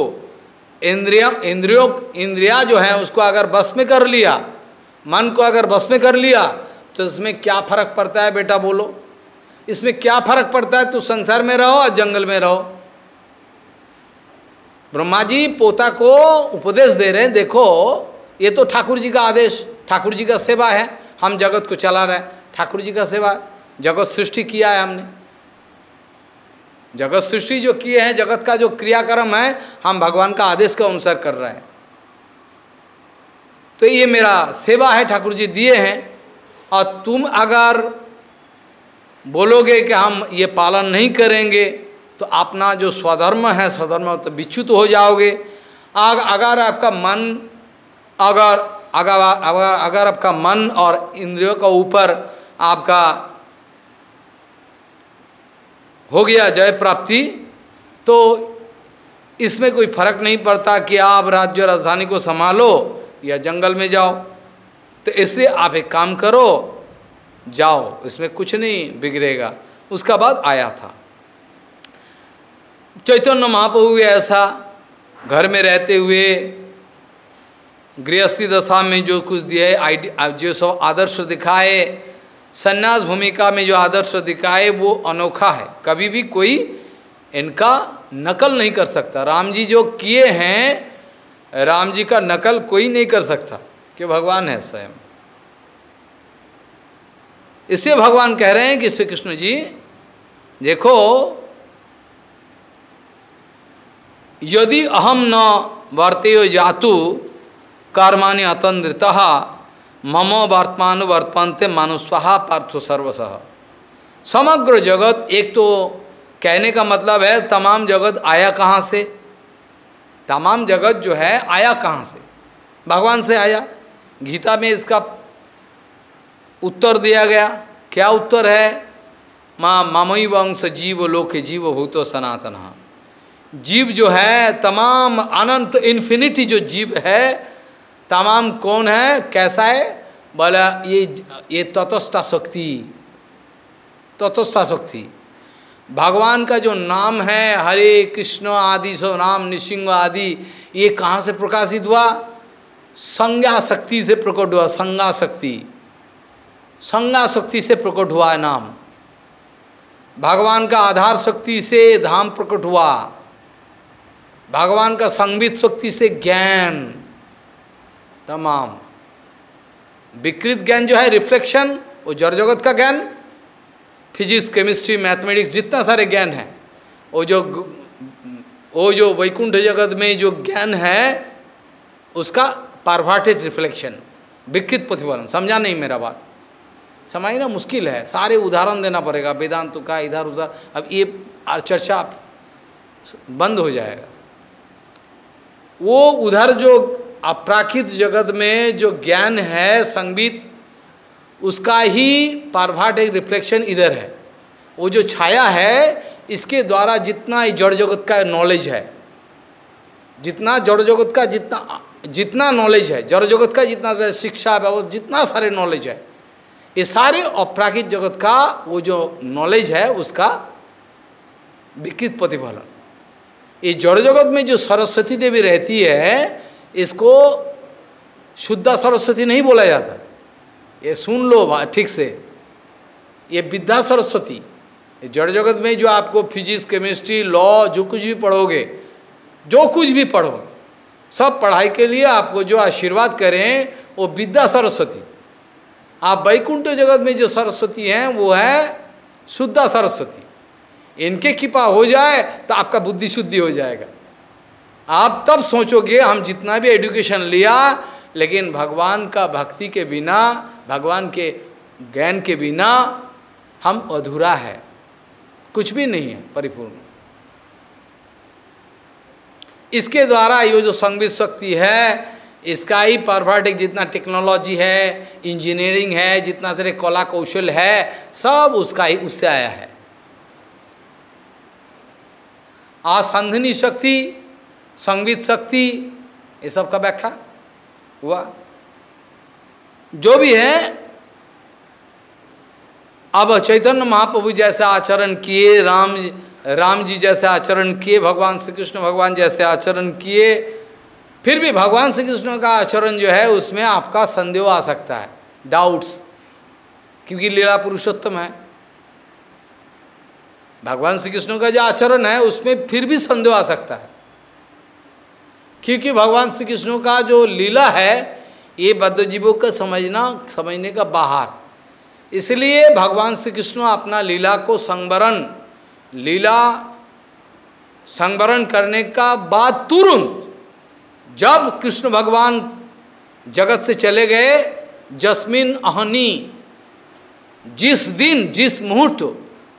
इंद्रिया, इंद्रियों, इंद्रिया जो है, उसको अगर बस में कर लिया, मन को अगर बस में कर लिया तो इसमें क्या फ़र्क पड़ता है बेटा बोलो? इसमें क्या फ़र्क पड़ता है? तू संसार में रहो और जंगल में रहो। ब्रह्मा जी पोता को उपदेश दे रहे हैं, देखो, ये तो ठाकुर जी का आदेश, ठाकुर जी का सेवा है, हम जगत को चला रहे हैं। ठाकुर जी का सेवा, जगत सृष्टि किया है हमने। जगत सृष्टि जो किए हैं, जगत का जो क्रियाक्रम है, हम भगवान का आदेश का अनुसार कर रहे हैं। तो ये मेरा सेवा है ठाकुर जी दिए हैं। और तुम अगर बोलोगे कि हम ये पालन नहीं करेंगे तो अपना जो स्वधर्म है, स्वधर्म तो विच्युत हो जाओगे। आग, अगर आपका मन अगर अगर अगर आपका मन और इंद्रियों का ऊपर आपका हो गया जय प्राप्ति। तो इसमें कोई फ़र्क नहीं पड़ता कि आप राज्य राजधानी को संभालो या जंगल में जाओ। तो इसलिए आप एक काम करो, जाओ, इसमें कुछ नहीं बिगड़ेगा। उसका बाद आया था। चैतन्य महाप्रभु ऐसा घर में रहते हुए गृहस्थी दशा में जो कुछ दिए जो सब आदर्श दिखाए संन्यास भूमिका में जो आदर्श दिखाए, वो अनोखा है। कभी भी कोई इनका नकल नहीं कर सकता। राम जी जो किए हैं, राम जी का नकल कोई नहीं कर सकता। कि भगवान है स्वयं। इससे भगवान कह रहे हैं कि श्री कृष्ण जी, देखो, यदि अहम न वर्ते जातु, कर्माणि अतंद्रता मम वर्तमान वर्तमानते मानुस्वाहा पार्थो सर्वसह समग्र जगत, एक तो कहने का मतलब है, तमाम जगत आया कहाँ से? तमाम जगत जो है, आया कहाँ से? भगवान से आया। गीता में इसका उत्तर दिया गया। क्या उत्तर है? माँ मामई वंश जीव लोके जीव भूतो सनातन। जीव जो है, तमाम अनंत इन्फिनिटी जो जीव है तमाम कौन है? कैसा है? बोला, ये ये तटस्था शक्ति। तटस्था शक्ति। भगवान का जो नाम है, हरे कृष्ण आदि सो नाम निशिंग आदि, ये कहाँ से प्रकाशित हुआ? संज्ञा शक्ति से प्रकट हुआ संज्ञा शक्ति संज्ञा शक्ति से प्रकट हुआ है नाम। भगवान का आधार शक्ति से धाम प्रकट हुआ। भगवान का संगीत शक्ति से ज्ञान। तमाम। विकृत ज्ञान जो है रिफ्लेक्शन वो जड़ जगत का ज्ञान फिजिक्स केमिस्ट्री मैथमेटिक्स जितना सारे ज्ञान है, वो जो वो जो वैकुंठ जगत में जो ज्ञान है, उसका पारभाटेड रिफ्लेक्शन विकृत प्रतिफलन, समझा नहीं मेरा बात। समझना मुश्किल है, सारे उदाहरण देना पड़ेगा, वेदांत का, इधर उधर, अब ये चर्चा बंद हो जाएगा। वो उधर जो अपराखित जगत में जो ज्ञान है, संगीत, उसका ही पारभाट एक रिफ्लेक्शन इधर है। वो जो छाया है, इसके द्वारा जितना जड़ जगत का नॉलेज है, जितना जड़ जगत का जितना जितना नॉलेज है, जड़ जगत का जितना शिक्षा व्यवस्था जितना सारे नॉलेज है, ये सारे अपराकित जगत का वो जो नॉलेज है, उसका विकृत प्रतिफलन। ये जड़ जगत में जो सरस्वती देवी रहती है इसको शुद्धा सरस्वती नहीं बोला जाता। ये सुन लो ठीक से। ये विद्या सरस्वती जड़ जगत में जो आपको फिजिक्स केमिस्ट्री लॉ जो कुछ भी पढ़ोगे, जो कुछ भी पढ़ो, सब पढ़ाई के लिए आपको जो आशीर्वाद करें, वो विद्या सरस्वती। आप वैकुंठ जगत में जो सरस्वती हैं, वो है शुद्धा सरस्वती। इनके कृपा हो जाए तो आपका बुद्धि शुद्धि हो जाएगा। आप तब सोचोगे, हम जितना भी एडुकेशन लिया, लेकिन भगवान का भक्ति के बिना, भगवान के ज्ञान के बिना हम अधूरा है। कुछ भी नहीं है, परिपूर्ण। इसके द्वारा ये जो संगीत शक्ति है, इसका ही परफर्टिक जितना टेक्नोलॉजी है इंजीनियरिंग है, जितना तरह कला कौशल है, सब उसका ही, उससे आया है। आसंधनी शक्ति संगीत शक्ति, ये सब का व्याख्या हुआ। जो भी है, अब चैतन्य महाप्रभु जैसे आचरण किए, राम राम जी जैसे आचरण किए, भगवान श्री कृष्ण भगवान जैसे आचरण किए, फिर भी भगवान श्री कृष्ण का आचरण जो है, उसमें आपका संदेह आ सकता है डाउट्स क्योंकि लीला पुरुषोत्तम है। भगवान श्री कृष्ण का जो आचरण है, उसमें फिर भी संदेह आ सकता है। क्योंकि भगवान श्री कृष्ण का जो लीला है, ये बद्धजीवों का समझना, समझने का बाहर। इसलिए भगवान श्री कृष्ण अपना लीला को संवरण, लीला संवरण करने का बाद तुरंत, जब कृष्ण भगवान जगत से चले गए, जस्मिन अहनी, जिस दिन, जिस मुहूर्त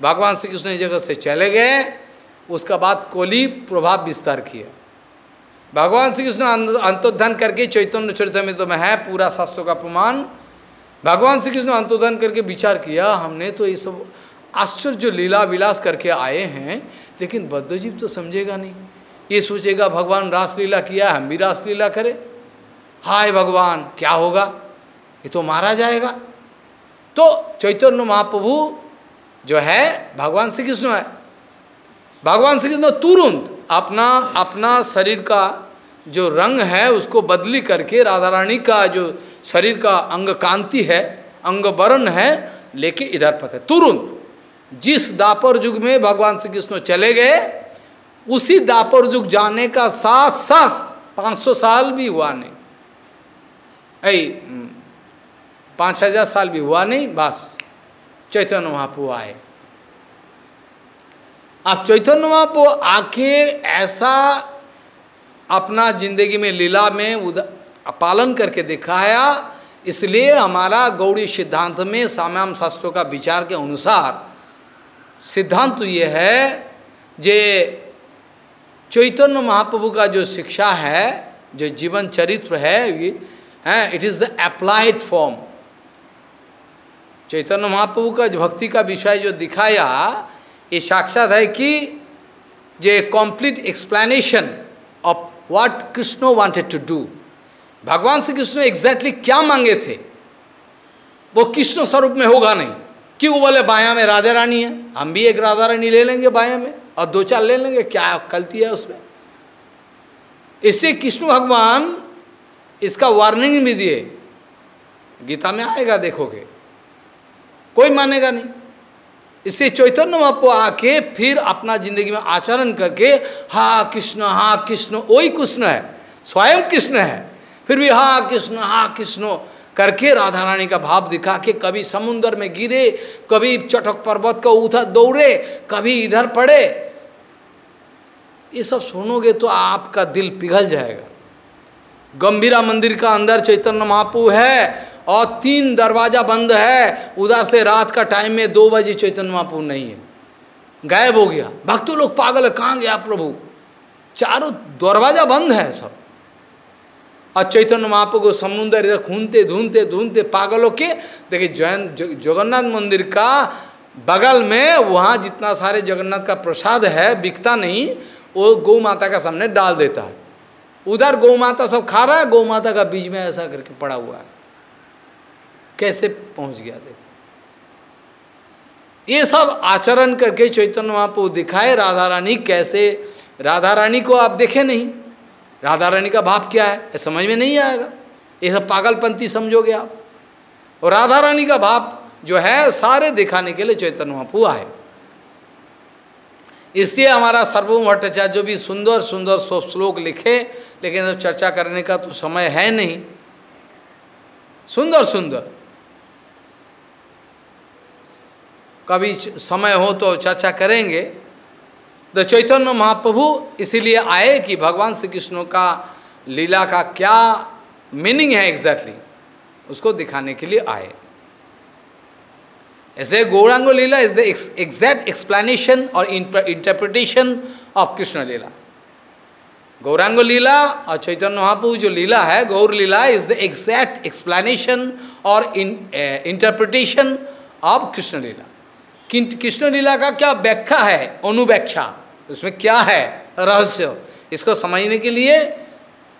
भगवान श्री कृष्ण जगत से चले गए, उसका बाद कोली प्रभाव विस्तार किया। भगवान श्री कृष्ण अंतोधन करके चैतन्य चरित्र तो में है, पूरा शास्त्रों का प्रमाण। भगवान श्री कृष्ण अंतोधन करके विचार किया, हमने तो ये सब आश्चर्य लीला विलास करके आए हैं, लेकिन बद्धजीव तो समझेगा नहीं। ये सोचेगा, भगवान रासलीला किया हम भी रासलीला करें। हाय भगवान, क्या होगा? ये तो मारा जाएगा। तो चैतन्य महाप्रभु जो है, भगवान श्री कृष्ण है। भगवान श्री कृष्ण तुरंत अपना अपना शरीर का जो रंग है, उसको बदली करके राधा रानी का जो शरीर का अंग कांति है, अंग वर्ण है, लेके इधर पते तुरंत जिस दापर युग में भगवान श्री कृष्ण चले गए, उसी दापर युग जाने का साथ साथ 500 साल भी हुआ नहीं। ऐ पाँच हज़ार साल भी हुआ नहीं, बस, चैतन्य महापु आए। अब चैतन्य महापु आके ऐसा अपना ज़िंदगी में लीला में उद, पालन करके दिखाया, इसलिए हमारा गौड़ी सिद्धांत में साम्याम शास्त्रों का विचार के अनुसार सिद्धांत तो ये है जे चैतन्य महाप्रभु का जो शिक्षा है, जो जीवन चरित्र है है it is the applied form Chaitanya Mahaprabhu का भक्ति का विषय जो दिखाया ये साक्षात है कि जे complete explanation of what Krishna wanted to do भगवान श्री कृष्ण एग्जैक्टली क्या मांगे थे, वो कृष्ण स्वरूप में होगा नहीं। क्यों? बोले, बाया में राधा रानी है, हम भी एक राधा रानी ले लेंगे बाया में, और दो चार ले लेंगे, क्या गलती है उसमें? इससे कृष्ण भगवान इसका वार्निंग भी दिए, गीता में आएगा देखोगे, कोई मानेगा नहीं। इससे चैतन्य महापो आके फिर अपना ज़िंदगी में आचरण करके, हा कृष्ण हा कृष्ण वही कृष्ण है, स्वयं कृष्ण है। फिर भी हा कृष्ण हा कृष्ण करके राधा रानी का भाव दिखा के कभी समुन्द्र में गिरे, कभी चटक पर्वत का उधर दौड़े, कभी इधर पड़े। ये सब सुनोगे तो आपका दिल पिघल जाएगा। गंभीरा मंदिर का अंदर चैतन्य महापू है और तीन दरवाज़ा बंद है, उधर से रात का टाइम में दो बजे चैतन्य महापू नहीं है। गायब हो गया। भक्तों लोग पागल है, कहाँ गया प्रभु? चारों दरवाज़ा बंद है सब। और चैतन्य महापू को समुद्र इधर खूनते धूनते धूनते पागलों के देखिए जैन जगन्नाथ मंदिर का बगल में वहाँ जितना सारे जगन्नाथ का प्रसाद है, बिकता नहीं, वो गौ माता का सामने डाल देता है। उधर गौ माता सब खा रहा है, गौ माता का बीज में ऐसा करके पड़ा हुआ है। कैसे पहुँच गया, देखो। ये सब आचरण करके चैतन्य महाप्रभु दिखाए राधा रानी कैसे राधा रानी को आप देखे नहीं। राधा रानी का भाव क्या है? समझ में नहीं आएगा। ये सब पागलपंथी समझोगे आप। और राधा रानी का भाव जो है, सारे दिखाने के लिए चैतन्य महापू आए इसलिए हमारा सर्वभूम भट्टाचार्य जो भी सुंदर सुंदर सो श्लोक लिखे, लेकिन अब चर्चा करने का तो समय है नहीं। सुंदर सुंदर। कभी समय हो तो चर्चा करेंगे। तो चैतन्य महाप्रभु इसीलिए आए कि भगवान श्री कृष्ण का लीला का क्या मीनिंग है एग्जैक्टली exactly, उसको दिखाने के लिए आए। इसलिए Gauranga lila is the exact explanation और इंटरप्रिटेशन ऑफ़ कृष्ण लीला गौरांग लीला और चैतन्य महाप्रभु जो लीला है Gaura lila is the exact explanation और इंटरप्रिटेशन ऑफ़ कृष्ण लीला कृष्ण लीला का क्या व्याख्या है? अनुव्याख्या। उसमें क्या है? रहस्य। इसको समझने के लिए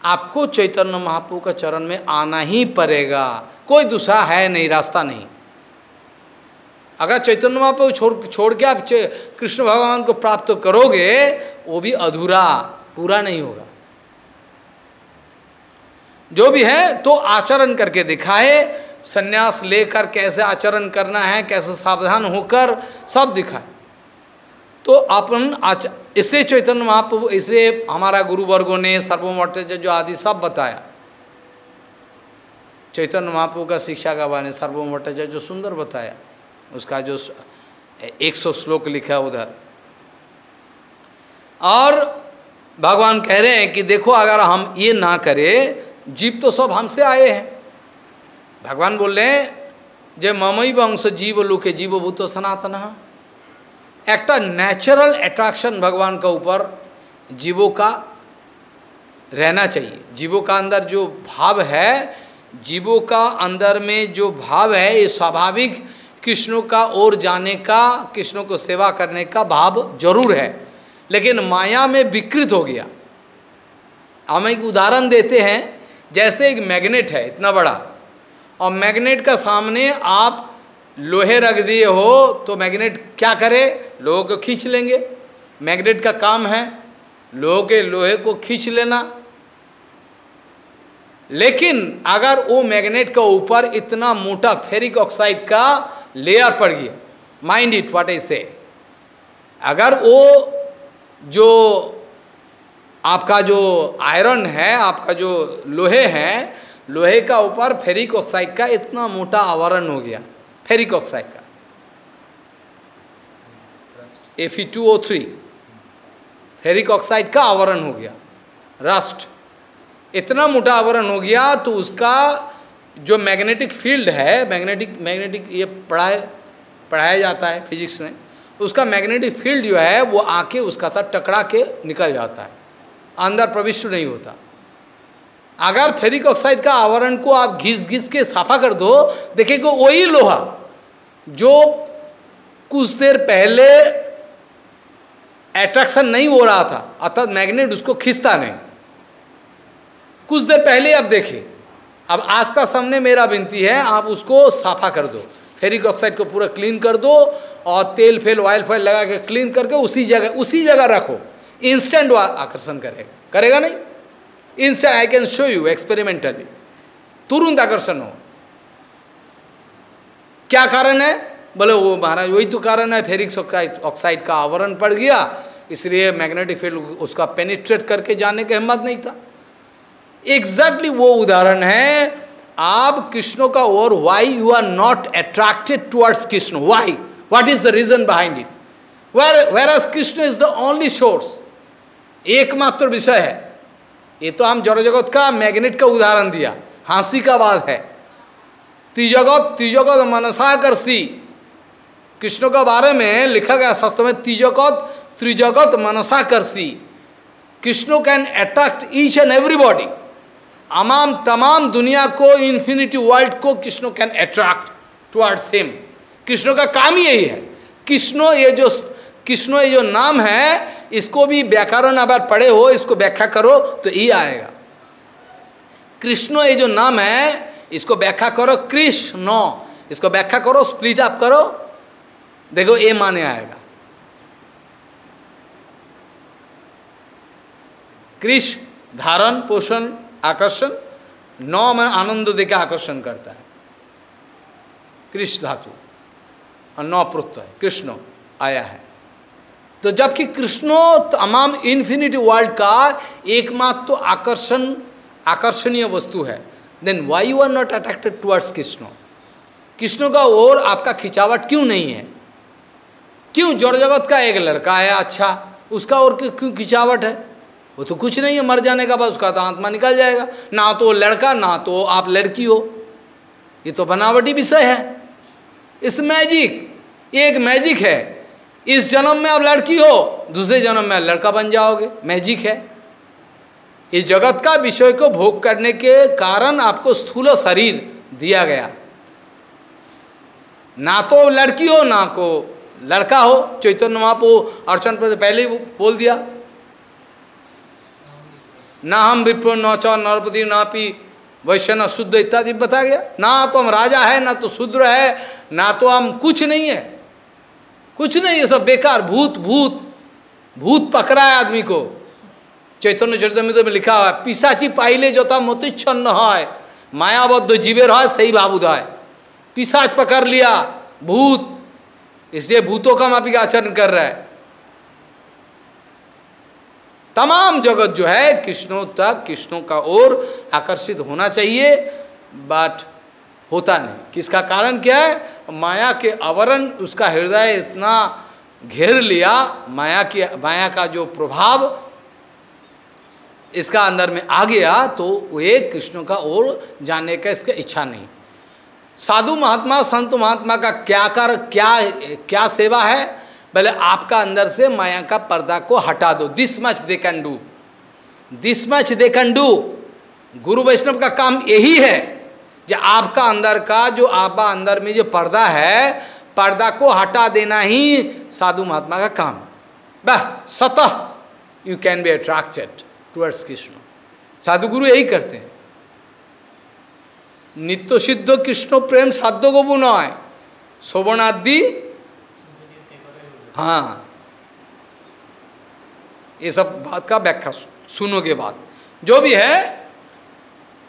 आपको चैतन्य महाप्रभु का चरण में आना ही पड़ेगा। कोई दूसरा है नहीं, रास्ता नहीं। अगर चैतन्य महाप्रभु छोड़ छोड़ के आप कृष्ण भगवान को प्राप्त करोगे, वो भी अधूरा, पूरा नहीं होगा। जो भी है तो आचरण करके दिखाए संन्यास लेकर कैसे आचरण करना है, कैसे सावधान होकर सब दिखाए। तो अपन आच इसलिए चैतन्य महाप्रभु इसलिए हमारा गुरु वर्गों ने सर्वमर्थ जो आदि सब बताया। चैतन्य महाप्रभु का शिक्षा का बारे सर्वमर्थ जो सुंदर बताया। उसका जो एक सौ श्लोक लिखा उधर। और भगवान कह रहे हैं कि देखो, अगर हम ये ना करें, जीव तो सब हमसे आए हैं। भगवान बोल रहे हैं जे ममई वंश जीव लोके जीवभूत सनातन। एक नेचुरल अट्रैक्शन भगवान का ऊपर जीवों का रहना चाहिए। जीवों का अंदर जो भाव है, जीवों का अंदर में जो भाव है, ये स्वाभाविक कृष्णों का ओर जाने का, कृष्णों को सेवा करने का भाव ज़रूर है। लेकिन माया में विकृत हो गया। हम एक उदाहरण देते हैं, जैसे एक मैग्नेट है, इतना बड़ा। और मैग्नेट का सामने आप लोहे रख दिए हो तो मैग्नेट क्या करे? लोगों को खींच लेंगे। मैग्नेट का काम है लोहे के लोहे को खींच लेना। लेकिन अगर वो मैग्नेट का ऊपर इतना मोटा फेरिक ऑक्साइड का लेयर पड़ गया माइंड इट व्हाट आई से अगर वो जो आपका जो आयरन है, आपका जो लोहे है लोहे का ऊपर फेरिक ऑक्साइड का इतना मोटा आवरण हो गया, फेरिक ऑक्साइड का। F two O three ferric oxide का आवरण हो गया रस्ट इतना मोटा आवरण हो गया तो उसका जो मैग्नेटिक फ़ील्ड है मैग्नेटिक मैग्नेटिक ये पढ़ाए, पढ़ाया जाता है फिजिक्स में, उसका मैग्नेटिक फ़ील्ड जो है, वो आके उसका साथ टकरा के निकल जाता है, अंदर प्रविष्ट नहीं होता। अगर फेरिक ऑक्साइड का आवरण को आप घिस घिस के साफा कर दो, देखेगा वही लोहा, जो कुछ देर पहले एट्रैक्शन नहीं हो रहा था, अर्थात मैग्नेट उसको खींचता नहीं। कुछ देर पहले आप देखें, अब आसपास सामने मेरा विनती है, आप उसको साफा कर दो। फेरिक ऑक्साइड को पूरा क्लीन कर दो और तेल फेल ऑयल फॉयल लगा के क्लीन करके उसी जगह उसी जगह रखो। इंस्टेंट आकर्षण करेगा। करेगा नहीं? Instant I can show you experimentally तुरंत आकर्षण हो। क्या कारण है? बोले, वो महाराज, वही तो कारण है, फेरिक्स ऑक्साइड का आवरण पड़ गया, इसलिए मैग्नेटिक फ़ील्ड उसका पेनिट्रेट करके जाने का हिम्मत नहीं था। एग्जैक्टली exactly वो उदाहरण है, आप कृष्ण का और why you are not attracted towards Krishna. Why what is the reason behind it where whereas Krishna is the only source एकमात्र विषय है। ये तो हम जड़ जगत का मैग्नेट का उदाहरण दिया। हँसी का बात है। त्रिजगत त्रिजगत मनसाकर्षी कृष्ण का बारे में लिखा गया शास्त्र में त्रिजगत त्रिजगत मनसाकर्षी Krishna can attract each and everybody. अमाम तमाम दुनिया को, इन्फिनिटी वर्ल्ड को Krishna can attract towards him. Krishna का काम ही यही है। कृष्ण ये जो कृष्ण ये जो नाम है, इसको भी व्याकरण अगर पढ़े हो, इसको व्याख्या करो तो ये आएगा। कृष्ण ये जो नाम है, इसको व्याख्या करो कृष्ण। इसको व्याख्या करो स्प्लिट अप करो, देखो ये माने आएगा। कृष्ण, धारण, पोषण, आकर्षण, नौ में आनंद देकर आकर्षण करता है। कृष्ण धातु, और नौ प्रत्यय कृष्ण आया है। तो जबकि कृष्णो तमाम इन्फिनिटी वर्ल्ड का एकमात्र तो आकर्षण, आकर्षणीय वस्तु है। Then why you are not attracted towards Krishna? Krishna का और आपका खिंचावट क्यों नहीं है? क्यों जड़ जगत का एक लड़का है अच्छा उसका और क्यों खिंचावट है? वो तो कुछ नहीं है, मर जाने का बाद उसका तो आत्मा निकल जाएगा। ना तो वो लड़का, ना तो आप लड़की हो। ये तो बनावटी विषय है। इस मैजिक एक मैजिक है। इस जन्म में आप लड़की हो, दूसरे जन्म में लड़का बन जाओगे मैजिक है। इस जगत का विषय को भोग करने के कारण आपको स्थूल शरीर दिया गया। ना तो लड़की हो, ना को लड़का हो। चैतन्य महापो अर्चन पर पहले ही बोल दिया। ना हम विप्र, न चौ नरपति ना पी वैश्य शुद्ध इत्यादि बता गया। ना तो हम राजा है, ना तो शूद्र है, ना तो हम कुछ नहीं है। कुछ नहीं, ये सब बेकार, भूत भूत भूत पकड़ा है आदमी को। चैतन्य चरितमित में लिखा हुआ है पिसाची पाइले जोता मोतिच्छन्न है मायाबद्ध जीवेर है सही बाबूद है पिसाच पकड़ लिया, भूत, इसलिए भूतों का मापी का आचरण कर रहा है। तमाम जगत जो है, कृष्णों तक, कृष्णों का ओर आकर्षित होना चाहिए बट होता नहीं। किसका कारण क्या है? माया के आवरण उसका हृदय इतना घेर लिया, माया की, माया का जो प्रभाव इसका अंदर में आ गया तो वे कृष्ण का ओर जाने का इसका इच्छा नहीं। साधु महात्मा, संत महात्मा का क्या कर, क्या क्या सेवा है? भले आपका अंदर से माया का पर्दा को हटा दो। This much they can do this much they can do गुरु वैष्णव का काम यही है। जो आपका अंदर का, जो आपका अंदर में जो पर्दा है, पर्दा को हटा देना ही साधु महात्मा का काम। बह स्वतः you can be attracted towards Krishna साधु गुरु यही करते हैं। नित्य सिद्ध कृष्ण प्रेम साध्य को नয় शोभनादि हाँ। ये सब बात का व्याख्या सुनोगे बात। जो भी है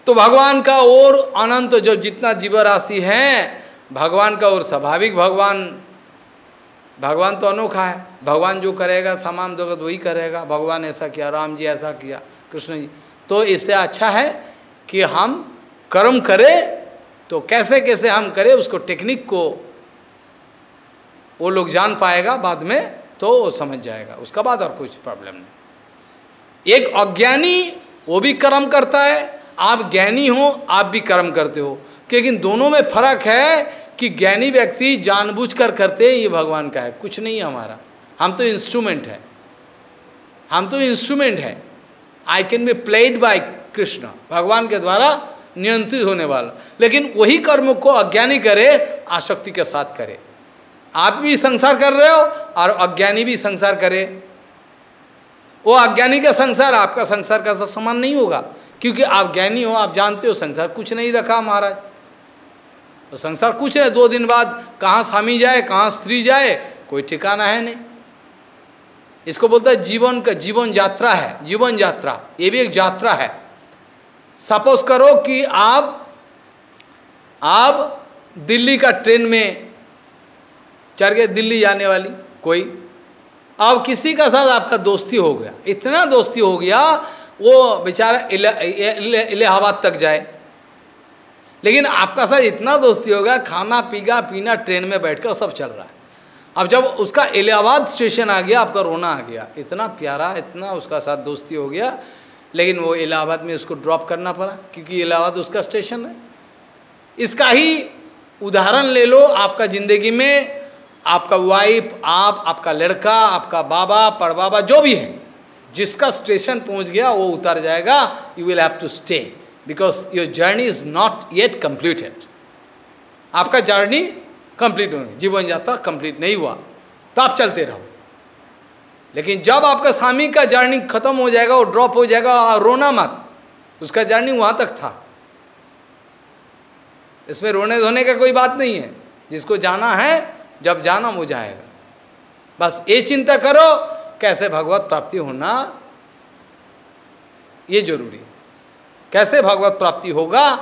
तो भगवान का और अनंत जो जितना जीव राशि है, भगवान का और स्वाभाविक भगवान भगवान तो अनोखा है। भगवान जो करेगा, समान जगत वही करेगा। भगवान ऐसा किया, राम जी ऐसा किया, कृष्ण जी। तो इससे अच्छा है कि हम कर्म करें तो कैसे कैसे हम करें, उसको टेक्निक को वो लोग जान पाएगा, बाद में तो वो समझ जाएगा। उसका बाद और कुछ प्रॉब्लम नहीं। एक अज्ञानी वो भी कर्म करता है आप ज्ञानी हो, आप भी कर्म करते हो। लेकिन दोनों में फ़र्क है कि ज्ञानी व्यक्ति जानबूझकर करते हैं, ये भगवान का है। कुछ नहीं हमारा। हम तो इंस्ट्रूमेंट है। हम तो इंस्ट्रूमेंट है। I can be played by Krishna भगवान के द्वारा नियंत्रित होने वाला। लेकिन वही कर्म को अज्ञानी करे, आसक्ति के साथ करे। आप भी संसार कर रहे हो और अज्ञानी भी संसार करे। वो अज्ञानी का संसार, आपका संसार का समान नहीं होगा। क्योंकि आप ज्ञानी हो, आप जानते हो, संसार कुछ नहीं रखा महाराज। तो संसार कुछ नहीं, दो दिन बाद कहाँ स्वामी जाए, कहाँ स्त्री जाए, कोई ठिकाना है नहीं। इसको बोलता है जीवन का, जीवन यात्रा है, जीवन यात्रा, ये भी एक यात्रा है। सपोज़ करो कि आप आप दिल्ली का ट्रेन में चढ़ गए, दिल्ली जाने वाली, कोई। अब किसी का साथ आपका दोस्ती हो गया, इतना दोस्ती हो गया वो बेचारा इलाहाबाद तक जाए। लेकिन आपका साथ इतना दोस्ती होगा, खाना, पीगा, पीना, ट्रेन में बैठकर सब चल रहा है। अब जब उसका इलाहाबाद स्टेशन आ गया, आपका रोना आ गया। इतना प्यारा, इतना उसका साथ दोस्ती हो गया, लेकिन वो इलाहाबाद में उसको ड्रॉप करना पड़ा, क्योंकि इलाहाबाद उसका स्टेशन है। इसका ही उदाहरण ले लो, आपका ज़िंदगी में आपका वाइफ आप, आपका लड़का, आपका बाबा पड़बाबा जो भी है। जिसका स्टेशन पहुँच गया, वो उतर जाएगा you will have to stay because your journey is not yet completed आपका जर्नी कंप्लीट होगी जीवन यात्रा कंप्लीट नहीं हुआ तो आप चलते रहो। लेकिन जब आपका स्वामी का जर्नी खत्म हो जाएगा वो ड्रॉप हो जाएगा और रोना मत। उसका जर्नी वहाँ तक था। इसमें रोने धोने का कोई बात नहीं है। जिसको जाना है, जब जाना वो जाएगा। बस ये चिंता करो कैसे भगवत प्राप्ति होना ये ज़रूरी कैसे भगवत प्राप्ति होगा,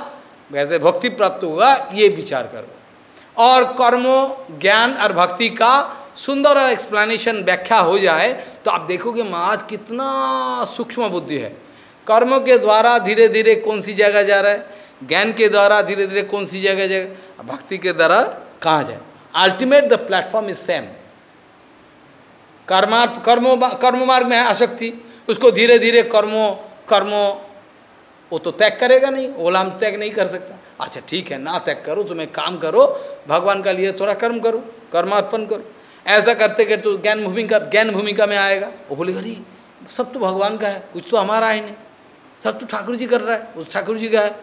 कैसे भक्ति प्राप्त होगा, ये विचार करो। और कर्मो, ज्ञान और भक्ति का सुंदर एक्सप्लेनेशन व्याख्या हो जाए तो आप देखोगे महाराज कितना सूक्ष्म बुद्धि है। कर्म के द्वारा धीरे धीरे कौन सी जगह जा रहा है? ज्ञान के द्वारा धीरे धीरे कौन सी जगह जाएगा भक्ति के द्वारा कहाँ जाए ultimate the platform is same karma कर्मो कर्म मार्ग में है आसक्ति। उसको धीरे धीरे कर्मो कर्मो, वो तो त्याग करेगा नहीं ओला हम त्याग नहीं कर सकता। अच्छा ठीक है, ना त्याग करो, तुम्हें काम करो, भगवान का लिए थोड़ा कर्म करो, कर्मार्पण करो। ऐसा करते करते तो ज्ञान भूमिका ज्ञान भूमिका में आएगा। वो बोले, अरे, सब तो भगवान का है, कुछ तो हमारा है नहीं। सब तो ठाकुर जी कर रहा है, उस ठाकुर जी का है।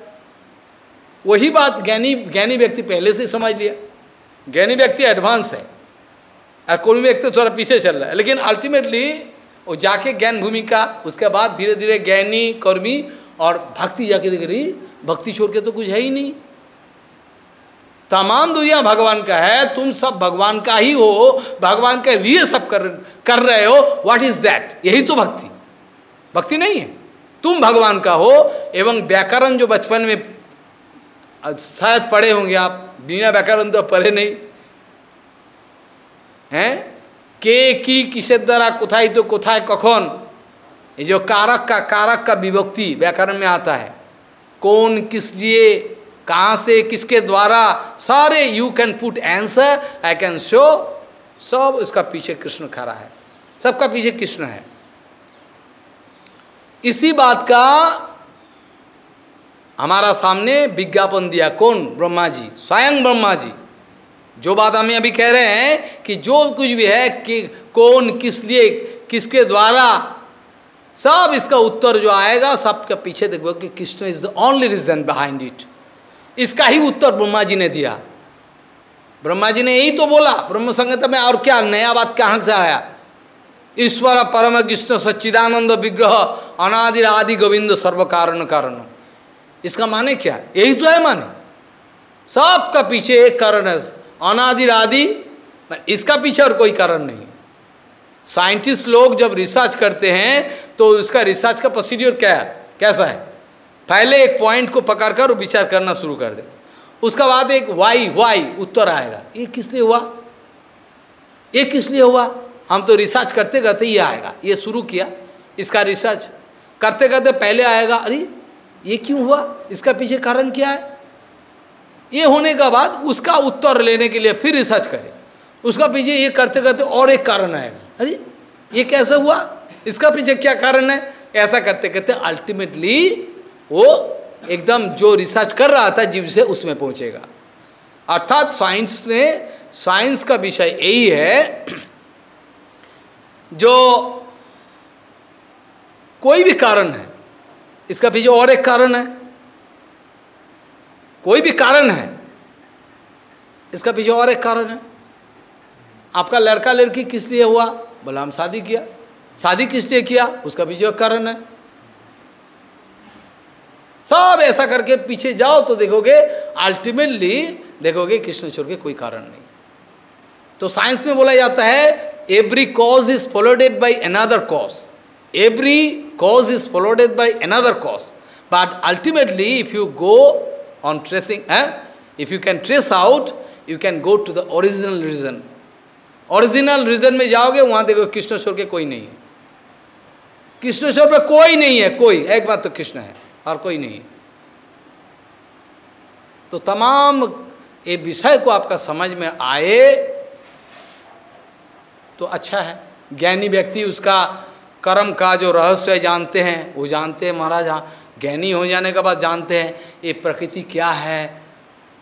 वही बात ज्ञानी ज्ञानी व्यक्ति पहले से समझ लिया। ज्ञानी व्यक्ति एडवांस है। कोई व्यक्ति थोड़ा पीछे चल रहा है। लेकिन अल्टीमेटली वो जाके ज्ञान भूमिका उसके बाद धीरे धीरे ज्ञानी, कर्मी और भक्ति जाके देख रही, भक्ति छोड़ के तो कुछ है ही नहीं। तमाम दुनिया भगवान का है, तुम सब भगवान का ही हो, भगवान के लिए सब कर कर रहे हो व्हाट इज़ दैट यही तो भक्ति। भक्ति नहीं है। तुम भगवान का हो, एवं व्याकरण जो बचपन में शायद पढ़े होंगे आप, बिना व्याकरण तो पढ़े नहीं। हैं? के की किसे द्वारा कोथाई तो कोथाय कखन ये जो कारक का कारक का विभक्ति व्याकरण में आता है कौन किस लिए कहाँ से किसके द्वारा सारे you can put answer I can show सब उसका पीछे कृष्ण खड़ा है सबका पीछे कृष्ण है इसी बात का हमारा सामने विज्ञापन दिया कौन ब्रह्मा जी स्वयं ब्रह्मा जी जो बात हमें अभी कह रहे हैं कि जो कुछ भी है, कि कौन, किस लिए, किसके द्वारा, सब इसका उत्तर जो आएगा, सबके पीछे देखो कि Krishna is the only reason behind it इसका ही उत्तर ब्रह्मा जी ने दिया। ब्रह्मा जी ने यही तो बोला, ब्रह्म संगत में और क्या नया बात कहाँ से आया? ईश्वर, परम कृष्ण, सच्चिदानंद, विग्रह, अनादि, आदि, गोविंद सर्व कारण कारण। इसका माने क्या? यही तो है माने। सबका पीछे एक कारण है। अनादि आदि इसका पीछे और कोई कारण नहीं। साइंटिस्ट लोग जब रिसर्च करते हैं तो उसका रिसर्च का प्रोसीड्योर क्या है? कैसा है? पहले एक पॉइंट को पकड़ कर विचार करना शुरू कर दे। उसका बाद एक वाई वाई, उत्तर आएगा। ये किस लिए हुआ? ये किस लिए हुआ? हम तो रिसर्च करते करते ये आएगा। ये शुरू किया। इसका रिसर्च करते करते पहले आएगा। अरे, ये क्यों हुआ? इसका पीछे कारण क्या है? ये होने का बाद उसका उत्तर लेने के लिए फिर रिसर्च करें। उसका पीछे ये करते करते और एक कारण आएगा। अरे, ये कैसे हुआ? इसका पीछे क्या कारण है? ऐसा करते करते अल्टीमेटली वो एकदम जो रिसर्च कर रहा था जीव से उसमें पहुंचेगा। अर्थात साइंस में साइंस का विषय यही है, जो कोई भी कारण है, इसका पीछे और एक कारण है। कोई भी कारण है, इसका पीछे और एक कारण है। आपका लड़का लड़की किस लिए हुआ? बोला, हम शादी किया। शादी किस लिए किया? उसका पीछे कारण है। सब ऐसा करके पीछे जाओ तो देखोगे अल्टीमेटली देखोगे कृष्ण छोड़ के कोई कारण नहीं। तो साइंस में बोला जाता है every cause is followed by another cause every cause is followed by another cause but ultimately if you go on tracing if you can trace out you can go to the original reason original reason में जाओगे, वहाँ देखो कृष्ण के कोई नहीं है। कृष्ण छोड़ पे कोई नहीं है, कोई। एक बात तो कृष्ण है, और कोई नहीं। तो तमाम ये विषय को आपका समझ में आए तो अच्छा है। ज्ञानी व्यक्ति उसका कर्म का जो रहस्य जानते हैं, वो जानते हैं महाराज हाँ। ज्ञानी हो जाने के बाद जानते हैं, ये प्रकृति क्या है?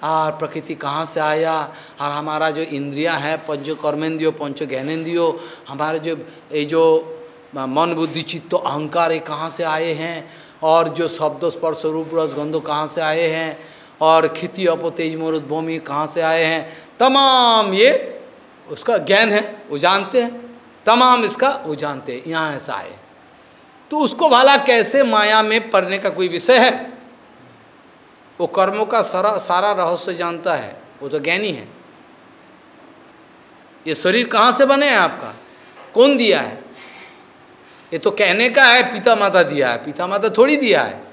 और प्रकृति कहाँ से आया? और हमारा जो इंद्रियाँ हैं, पंच कर्मेंद्रियो, पंच ज्ञानेन्द्रियो हमारे जो, ये जो मन, बुद्धि, चित्त, अहंकार, ये कहाँ से आए हैं? और जो शब्द, स्पर्श, रूप, रस, गंधो कहाँ से आए हैं? और खिति, अपतेज, मोरुद, भूमि कहाँ से आए हैं? तमाम ये उसका ज्ञान है, वो जानते हैं। तमाम इसका वो जानते हैं, यहाँ ऐसा आए। तो उसको भला कैसे माया में पढ़ने का कोई विषय है? वो कर्मों का सारा सारा रहस्य जानता है। वो तो ज्ञानी है। ये शरीर कहाँ से बने हैं आपका? कौन दिया है? ये तो कहने का है पिता माता दिया है। पिता माता थोड़ी दिया है।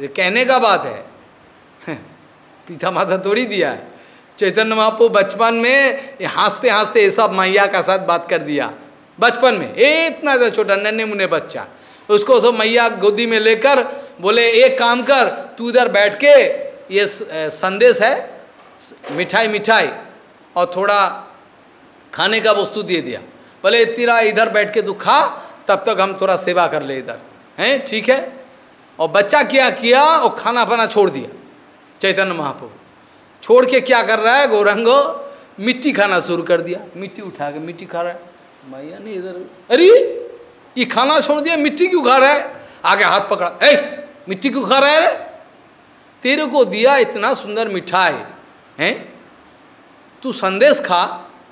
ये कहने का बात है। पिता माता थोड़ी दिया है। चैतन्य महापो बचपन में हँसते हँसते ये सब मैया का साथ बात कर दिया। बचपन में, इतना सा छोटा नन्हे मुन्ने बच्चा। उसको सब मैया गोदी में लेकर बोले, एक काम कर, तू इधर बैठ के ये संदेश है, मिठाई मिठाई, और थोड़ा खाने का वस्तु दे दिया। बोले तेरा इधर बैठ के तू खा, तब तक हम थोड़ा सेवा कर ले इधर। हैं, ठीक है? और बच्चा क्या किया? और खाना पाना छोड़ दिया, चैतन्य महाप्रभु। छोड़ के क्या कर रहा है? गौरंगो, मिट्टी खाना शुरू कर दिया। मिट्टी उठा के मिट्टी खा रहा है। मैया नहीं इधर। अरे, ये खाना छोड़ दिया, मिट्टी क्यों खा रहा है? आगे हाथ पकड़ा। ए मिट्टी क्यों खा रहा है रे? तेरे को दिया इतना सुंदर मिठाई, हैं? तू संदेश खा,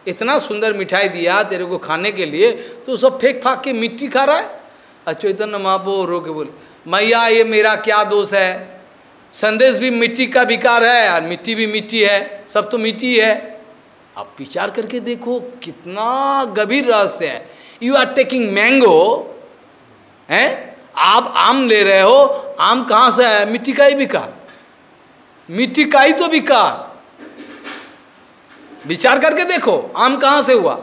इतना सुंदर मिठाई दिया तेरे को खाने के लिए तो सब फेंक फाक के मिट्टी खा रहा है? और चैतन्य महापो रो के बोले, मैया, ये मेरा क्या दोष है? संदेश भी मिट्टी का विकार है, और मिट्टी भी मिट्टी है, सब तो मिट्टी है। आप विचार करके देखो कितना गंभीर रहस्य है। यू आर टेकिंग मैंगो हैं? आप आम ले रहे हो, आम कहाँ से है मिट्टी का ही विकार मिट्टी का ही तो बिका। विचार करके देखो, आम कहाँ से हुआ?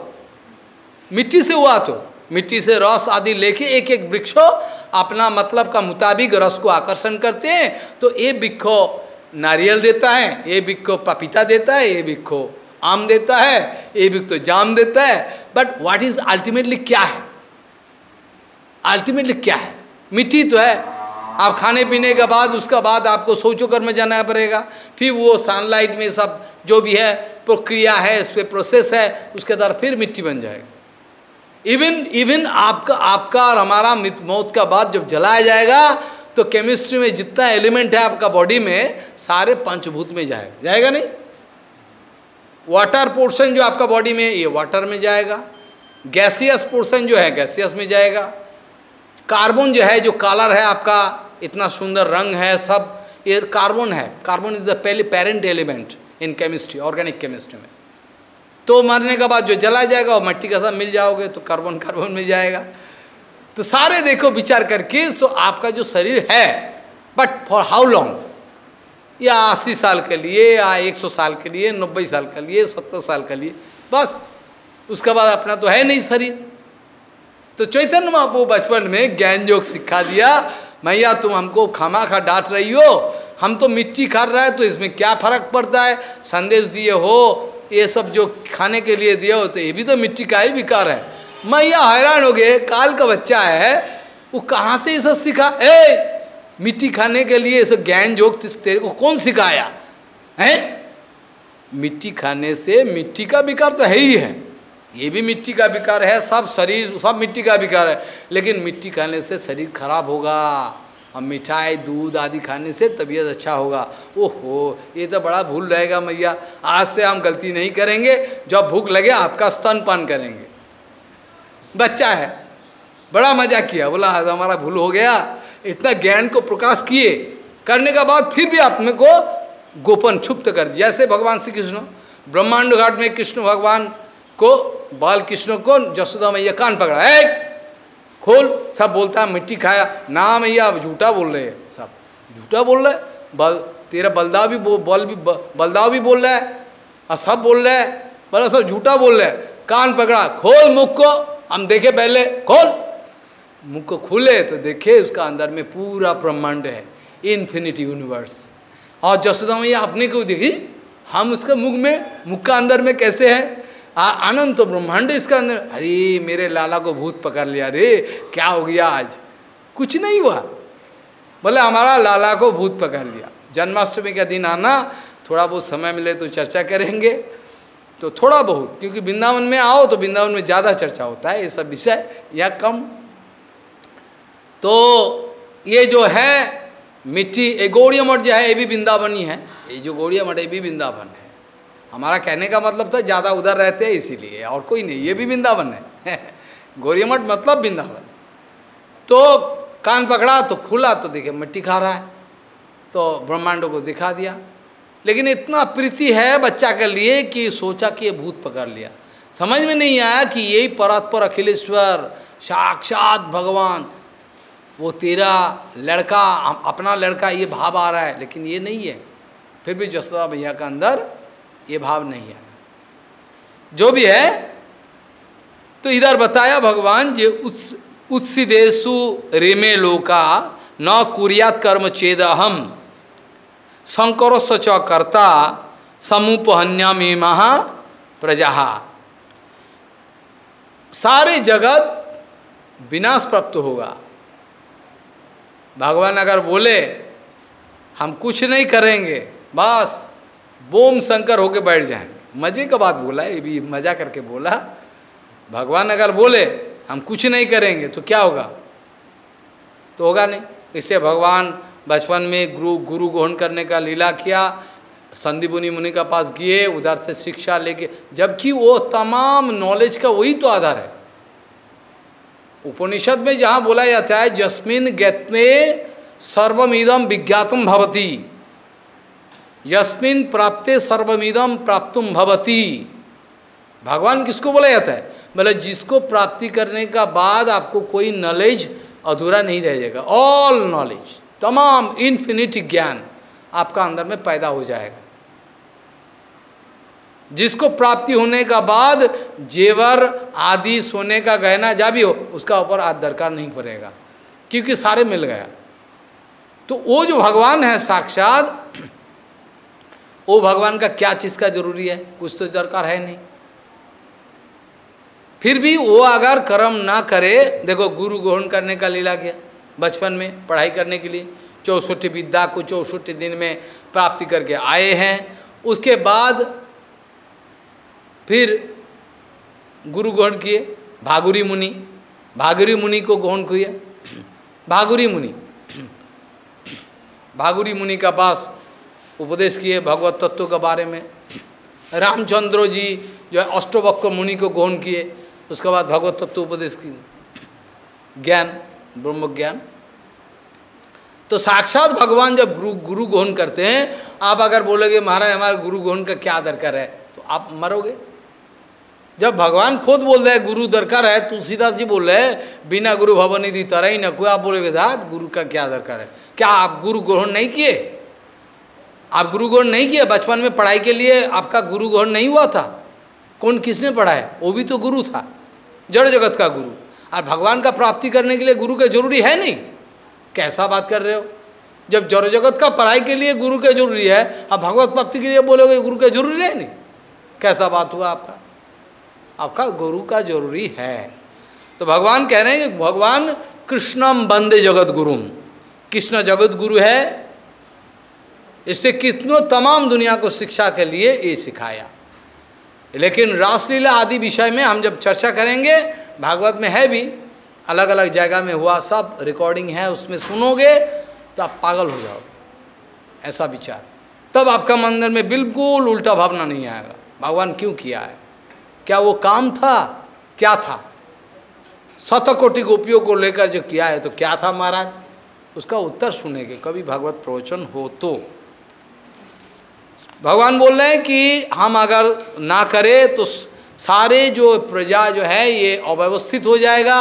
मिट्टी से हुआ तो। मिट्टी से रस आदि लेके एक एक वृक्षो, अपना मतलब का मुताबिक रस को आकर्षण करते हैं। तो ये वृक्षो नारियल देता है, ये वृक्षो पपीता देता है, ये वृक्षो आम देता है, ये वृक्ष तो जाम देता है। बट व्हाट इज़ अल्टीमेटली क्या है? अल्टीमेटली क्या है? मिट्टी तो है। आप खाने पीने के बाद, उसका बाद आपको शौचोकर में जाना पड़ेगा। फिर वो सनलाइट में सब जो भी है, प्रक्रिया है, इस पर प्रोसेस है, उसके द्वारा फिर मिट्टी बन जाएगा। इवन इवन आपका आपका और हमारा मौत का बाद जब जलाया जाएगा तो केमिस्ट्री में जितना एलिमेंट है आपका बॉडी में, सारे पंचभूत में जाएगा। जाएगा नहीं? वाटर पोर्शन जो आपका बॉडी में, ये वाटर में जाएगा। गैसियस पोर्शन जो है गैसियस में जाएगा। कार्बन जो है, जो कलर है आपका, इतना सुंदर रंग है, सब, ये कार्बन है। कार्बन इज़ द पहले parent element in chemistry organic chemistry में। तो मरने के बाद जो जला जाएगा और मिट्टी का साथ मिल जाओगे तो कार्बन कार्बन मिल जाएगा। तो सारे देखो, विचार करके सो आपका जो शरीर है बट फॉर हाउ लॉन्ग या अस्सी साल के लिए, या एक सौ साल के लिए, नब्बे साल के लिए, सत्तर साल के लिए, बस। उसके बाद अपना तो है नहीं शरीर। तो चैतन्य महापो बचपन में ज्ञान योग सिखा दिया, मैया, तुम हमको खामा खा डांट रही हो। हम तो मिट्टी खा रहा है तो इसमें क्या फ़र्क पड़ता है? संदेश दिए हो, ये सब जो खाने के लिए दिए हो तो ये भी तो मिट्टी का ही विकार है। मैया हैरान हो गए, काल का बच्चा है, वो कहाँ से ये सब सीखा? ए मिट्टी खाने के लिए सब ज्ञान जोग तेरे को कौन सिखाया? है? मिट्टी खाने से मिट्टी का विकार तो है ही है। ये भी मिट्टी का विकार है, सब शरीर, सब मिट्टी का विकार है। लेकिन मिट्टी खाने से शरीर खराब होगा, हम मिठाई, दूध आदि खाने से तबीयत अच्छा होगा। ओहो, ये तो बड़ा भूल रहेगा मैया। आज से हम गलती नहीं करेंगे, जब भूख लगे आपका स्तनपान करेंगे। बच्चा है, बड़ा मज़ा किया, बोला, आज हमारा भूल हो गया। इतना ज्ञान को प्रकाश किए करने के बाद फिर भी अपने को गोपन छुप्त कर दिया। जैसे भगवान श्री कृष्ण ब्रह्मांड घाट में कृष्ण भगवान को बाल कृष्ण को जसोदा मैया कान पकड़ा है खोल। सब बोलता है मिट्टी खाया। ना मैया झूठा बोल रहे हैं सब। झूठा बोल रहे बल तेरा बलदाव भी बो, बल भी बलदाव भी बोल रहा है? और सब बोल रहे हैं? बोला सब झूठा बोल रहे हैं? कान पकड़ा। खोल मुख को हम देखे पहले खोल। मुख को खुले तो देखे उसका अंदर में पूरा ब्रह्मांड है इन्फिनिटी यूनिवर्स और जसोदा मैया अपने को देखी, हम उसका मुख में, मुख का अंदर में कैसे है? आनंद तो ब्रह्मांड इसका अंदर। अरे, मेरे लाला को भूत पकड़ लिया। रे क्या हो गया आज? कुछ नहीं हुआ। बोले, हमारा लाला को भूत पकड़ लिया। जन्माष्टमी का दिन आना, थोड़ा बहुत समय मिले तो चर्चा करेंगे। तो थोड़ा बहुत, क्योंकि वृंदावन में आओ तो वृंदावन में ज़्यादा चर्चा होता है, ये सब विषय, या कम। तो ये जो है, मिट्टी, ये गौड़िया मठ जो है, ये भी वृंदावन ही है। ये जो गौड़िया मठ ये भी वृंदावन है। हमारा कहने का मतलब था, ज़्यादा उधर रहते हैं, इसीलिए, और कोई नहीं, ये भी वृंदावन है। गौरी मठ मतलब वृंदावन। तो कान पकड़ा तो खुला तो देखे मिट्टी खा रहा है। तो ब्रह्मांडों को दिखा दिया। लेकिन इतना प्रीति है बच्चा के लिए कि सोचा कि ये भूत पकड़ लिया। समझ में नहीं आया कि यही परात्पर अखिलेश्वर, साक्षात भगवान वो तेरा लड़का अपना लड़का ये भाव आ रहा है, लेकिन ये नहीं है। फिर भी जसोदा भैया का अंदर ये भाव नहीं है। जो भी है तो इधर बताया भगवान जे उत्स उत्सिदेशु रेमे लोका न कुरियात कर्म चेद हम शंकर सच कर्ता समुपहन्यामी महा प्रजा सारे जगत विनाश प्राप्त होगा। भगवान अगर बोले, हम कुछ नहीं करेंगे, बस बोम शंकर होके बैठ जाएँगे। मज़े का बात बोला, ये भी मज़ा करके बोला। भगवान अगर बोले, हम कुछ नहीं करेंगे तो क्या होगा? तो होगा नहीं। इससे भगवान बचपन में गुरु गुरु ग्रहण करने का लीला किया संदीपुनी मुनि का पास गए, उधर से शिक्षा लेके, जबकि वो तमाम नॉलेज का वही तो आधार है। उपनिषद में जहाँ बोला जाता है, जस्मिन गत्मे सर्वमिदम विज्ञातम भवती। यस्मिन प्राप्ते सर्वमिदम प्राप्तुम भवती। भगवान किसको बोला जाता है? बोले जिसको प्राप्ति करने का बाद आपको कोई नॉलेज अधूरा नहीं रह जाएगा। ऑल नॉलेज तमाम इन्फिनिट ज्ञान आपका अंदर में पैदा हो जाएगा। जिसको प्राप्ति होने का बाद जेवर आदि सोने का गहना जा भी हो, उसका ऊपर आज दरकार नहीं पड़ेगा, क्योंकि सारे मिल गया। तो वो जो भगवान है साक्षात, वो भगवान का क्या चीज़ का ज़रूरी है? कुछ तो दरकार है नहीं। फिर भी वो अगर कर्म ना करे, देखो गुरु ग्रहण करने का लीला किया, बचपन में पढ़ाई करने के लिए, चौसठ विद्या को चौसठ दिन में प्राप्ति करके आए हैं, उसके बाद फिर गुरु ग्रहण किए, भागुरी मुनि। भागुरी मुनि को ग्रहण किए भागुरी मुनि। भागुरी मुनि का पास उपदेश किए भगवत तत्व के बारे में। रामचंद्र जी जो है अष्टवक्र मुनि को ग्रहण किए, उसके बाद भगवत तत्व उपदेश किए। ज्ञान, ब्रह्म ज्ञान। तो साक्षात भगवान जब गुरु गुरु ग्रहण करते हैं, आप अगर बोलोगे, महाराज, हमारे गुरु ग्रहण का क्या दरकार है? तो आप मरोगे। जब भगवान खुद बोल रहे गुरु दरकार है, तुलसीदास जी बोल रहे बिना गुरु भवन निधि तरह ही न कोई आप बोलोगे, दाद, गुरु का क्या दरकार है? क्या आप गुरु ग्रहण नहीं किए? आप गुरु ग्रहण नहीं किए? बचपन में पढ़ाई के लिए आपका गुरु ग्रहण नहीं हुआ था। कौन किसने पढ़ाया? वो भी तो गुरु था। जड़ जगत का गुरु। और भगवान का प्राप्ति करने के लिए गुरु के ज़रूरी है नहीं। कैसा बात कर रहे हो? जब जड़ जगत का पढ़ाई के लिए गुरु के ज़रूरी है, अब भगवत प्राप्ति के लिए बोलोगे, गुरु के ज़रूरी है नहीं? कैसा बात हुआ आपका? आपका गुरु का ज़रूरी है। तो भगवान कह रहे हैं कि भगवान कृष्णम बंदे जगत गुरुम कृष्ण जगत गुरु है। इससे कितनों तमाम दुनिया को शिक्षा के लिए ये सिखाया। लेकिन रासलीला आदि विषय में हम जब चर्चा करेंगे, भागवत में है भी अलग अलग जगह में हुआ, सब रिकॉर्डिंग है, उसमें सुनोगे तो आप पागल हो जाओगे। ऐसा विचार। तब आपका मंदिर में बिल्कुल उल्टा भावना नहीं आएगा। भगवान क्यों किया है? क्या वो काम था? क्या था? कोटि गोपियों को लेकर जो किया है तो क्या था महाराज? उसका उत्तर सुनेंगे। कभी भगवत प्रवचन हो तो। भगवान बोल रहे हैं कि हम अगर ना करें तो सारे जो प्रजा जो है ये अव्यवस्थित हो जाएगा।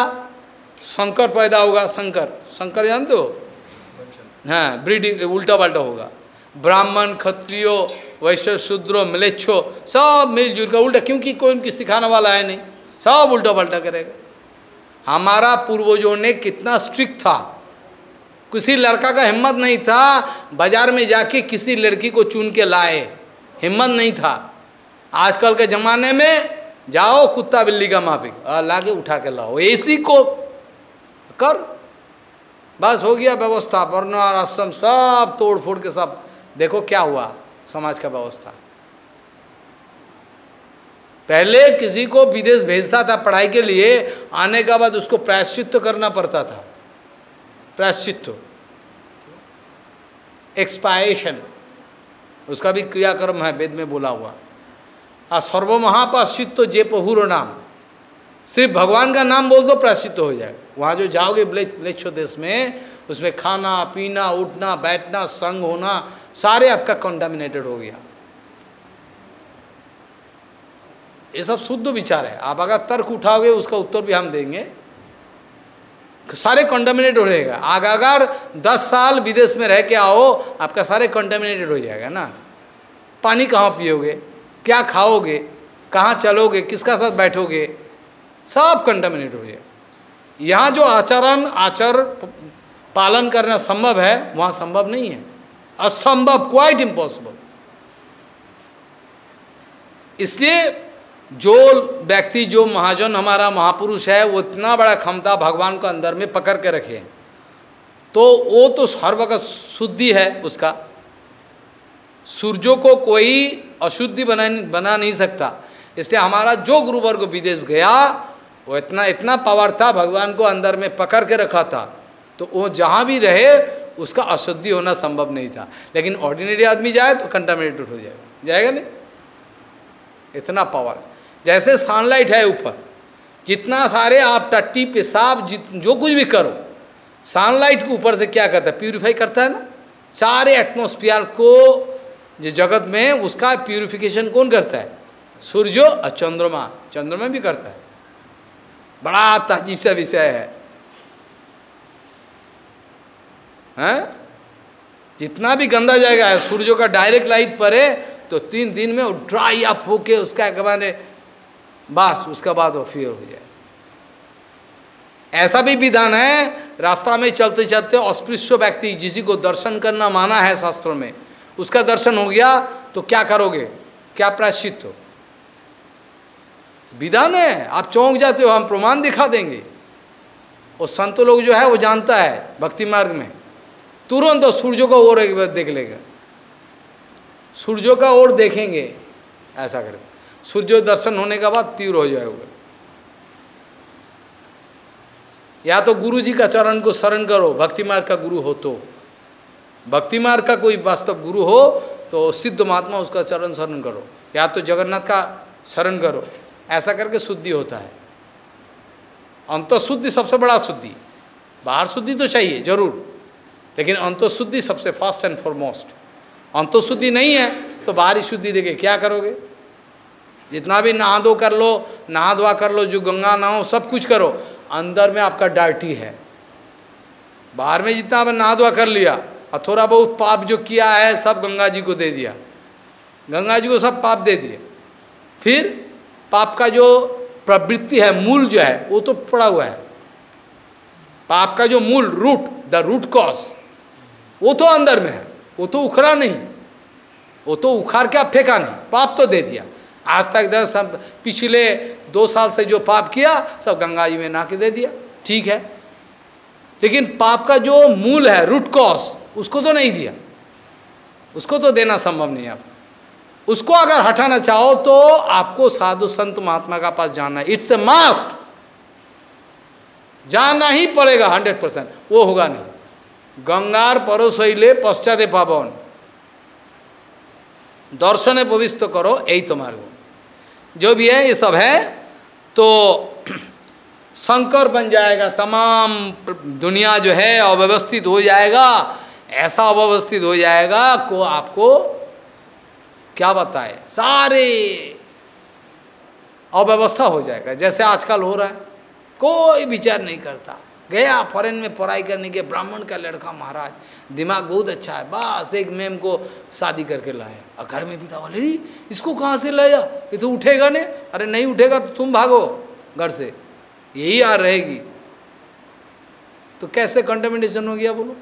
शंकर पैदा होगा शंकर शंकर जानते हो? हाँ ब्रीडिंग उल्टा पल्टा होगा। ब्राह्मण, क्षत्रियो, वैश्य, शूद्रो, मिलेच्छो, सब मिलजुल कर उल्टा, क्योंकि कोई उनकी सिखाने वाला है नहीं। सब उल्टा पल्टा करेगा। हमारा पूर्वजों ने कितना स्ट्रिक्ट था। किसी लड़का का हिम्मत नहीं था, बाज़ार में जाके किसी लड़की को चुन के लाए। हिम्मत नहीं था। आजकल के ज़माने में, जाओ कुत्ता बिल्ली का माफिक ला के उठा के लाओ। एसी को कर। बस हो गया व्यवस्था वर्ण आश्रम सब तोड़ फोड़ के सब देखो क्या हुआ समाज का व्यवस्था। पहले किसी को विदेश भेजता था पढ़ाई के लिए, आने के बाद उसको प्रायश्चित्व करना पड़ता था। प्रायश्चित्व एक्सपायेशन उसका भी क्रियाक्रम है, वेद में बोला हुआ। और सर्वमहापाश्चित जे पहुर नाम। सिर्फ़ भगवान का नाम बोल दो प्रायश्चित हो जाएगा वहाँ जो जाओगे ब्लेच्छो देश में, उसमें खाना, पीना, उठना, बैठना, संग होना सारे आपका कंटामिनेटेड हो गया। ये सब शुद्ध विचार है। आप अगर तर्क उठाओगे, उसका उत्तर भी हम देंगे। सारे कंटामिनेट हो रहेगा आग अगर दस साल विदेश में रह के आओ, आपका सारे कंटामिनेटेड हो जाएगा ना। पानी कहाँ पियोगे? क्या खाओगे? कहाँ चलोगे? किसका साथ बैठोगे? सब कंटामिनेट हो जाएगा। यहाँ जो आचरण, आचर पालन करना संभव है, वहाँ संभव नहीं है। असंभव क्वाइट इम्पॉसिबल इसलिए जो व्यक्ति, जो महाजन हमारा महापुरुष है, वो इतना बड़ा क्षमता भगवान को अंदर में पकड़ के रखे तो वो तो हर वक्त शुद्धि है उसका। सूर्यों को कोई अशुद्धि बना बना नहीं सकता। इसलिए हमारा जो गुरुवर्ग विदेश गया, वो इतना इतना पावर था, भगवान को अंदर में पकड़ के रखा था। तो वो जहाँ भी रहे उसका अशुद्धि होना संभव नहीं था। लेकिन ऑर्डिनरी आदमी जाए तो कंटामिनेटेड हो जाएगा। जाएगा नहीं। इतना पावर जैसे सनलाइट है ऊपर, जितना सारे आप टट्टी पेशाब जो कुछ भी करो सनलाइट के ऊपर से क्या करता है? प्यूरिफाई करता है ना? सारे एटमोस्फियर को जो जगत में उसका प्यूरिफिकेशन कौन करता है? सूर्य और चंद्रमा। चंद्रमा भी करता है। बड़ा तहजीब सा विषय है। हैं? जितना भी गंदा जाएगा सूर्य का डायरेक्ट लाइट पड़े तो तीन दिन में वो ड्राई अप होके उसका बार बस, उसका बाद वो फिर हो जाए। ऐसा भी विधान है, रास्ता में चलते चलते अस्पृश्य व्यक्ति जिसी को दर्शन करना माना है शास्त्रों में, उसका दर्शन हो गया तो क्या करोगे? क्या प्रायश्चित हो? विधान है, आप चौंक जाते हो, हम प्रमाण दिखा देंगे। और संत लोग जो है, वो जानता है, भक्ति मार्ग में। तुरंत तो सूर्यों का ओर एक बार देख लेगा। सूर्यों का ओर देखेंगे, ऐसा करके सूर्य दर्शन होने के बाद प्यूर हो जाएगा। या तो गुरु जी का चरण को शरण करो, भक्ति मार्ग का गुरु हो तो। भक्ति मार्ग का कोई वास्तव गुरु हो तो सिद्ध महात्मा उसका चरण शरण करो। या तो जगन्नाथ का शरण करो। ऐसा करके शुद्धि होता है। अंत शुद्धि सबसे बड़ा शुद्धि। बाहर शुद्धि तो चाहिए, ज़रूर। लेकिन अंत शुद्धि सबसे फ़र्स्ट एंड फॉरमोस्ट अंत शुद्धि नहीं है तो बाहरी शुद्धि देखे क्या करोगे? जितना भी नहा दो कर लो, नहा धोआ कर लो, जो गंगा नहाओ, सब कुछ करो। अंदर में आपका डार्टी है। बाहर में जितना आपने नहा धोआ कर लिया, और थोड़ा बहुत पाप जो किया है, सब गंगा जी को दे दिया। गंगा जी को सब पाप दे दिए। फिर पाप का जो प्रवृत्ति है, मूल जो है, वो तो पड़ा हुआ है। पाप का जो मूल रूट द रूट कॉज वो तो अंदर में है, वो तो उखड़ा नहीं, वो तो उखाड़ के आप फेंका नहीं, पाप तो दे दिया। आज तक सब पिछले दो साल से जो पाप किया, सब गंगा जी में ना के दे दिया, ठीक है। लेकिन पाप का जो मूल है रूट कॉज उसको तो नहीं दिया। उसको तो देना संभव नहीं आप उसको अगर हटाना चाहो तो आपको साधु संत महात्मा का पास जाना है। इट्स ए मास्ट जाना ही पड़ेगा हंड्रेड परसेंट वो होगा नहीं। गंगार परोसैले पश्चाते पावन। दर्शने पवित्र करो यही तो मार्ग जो भी है, ये सब है। तो शंकर बन जाएगा, तमाम दुनिया जो है अव्यवस्थित हो जाएगा, ऐसा अव्यवस्थित हो जाएगा को आपको क्या बताए? सारे अव्यवस्था हो जाएगा, जैसे आजकल हो रहा है, कोई विचार नहीं करता। गया फॉरेन में पढ़ाई करने के, ब्राह्मण का लड़का महाराज, दिमाग बहुत अच्छा है, बस एक मैम को शादी करके लाए और घर में था, बोले इसको कहाँ से लाया? ये तो उठेगा नहीं। अरे, नहीं उठेगा तो तुम भागो घर से, यही आ रहेगी। तो कैसे कंटेमिनेशन हो गया बोलो?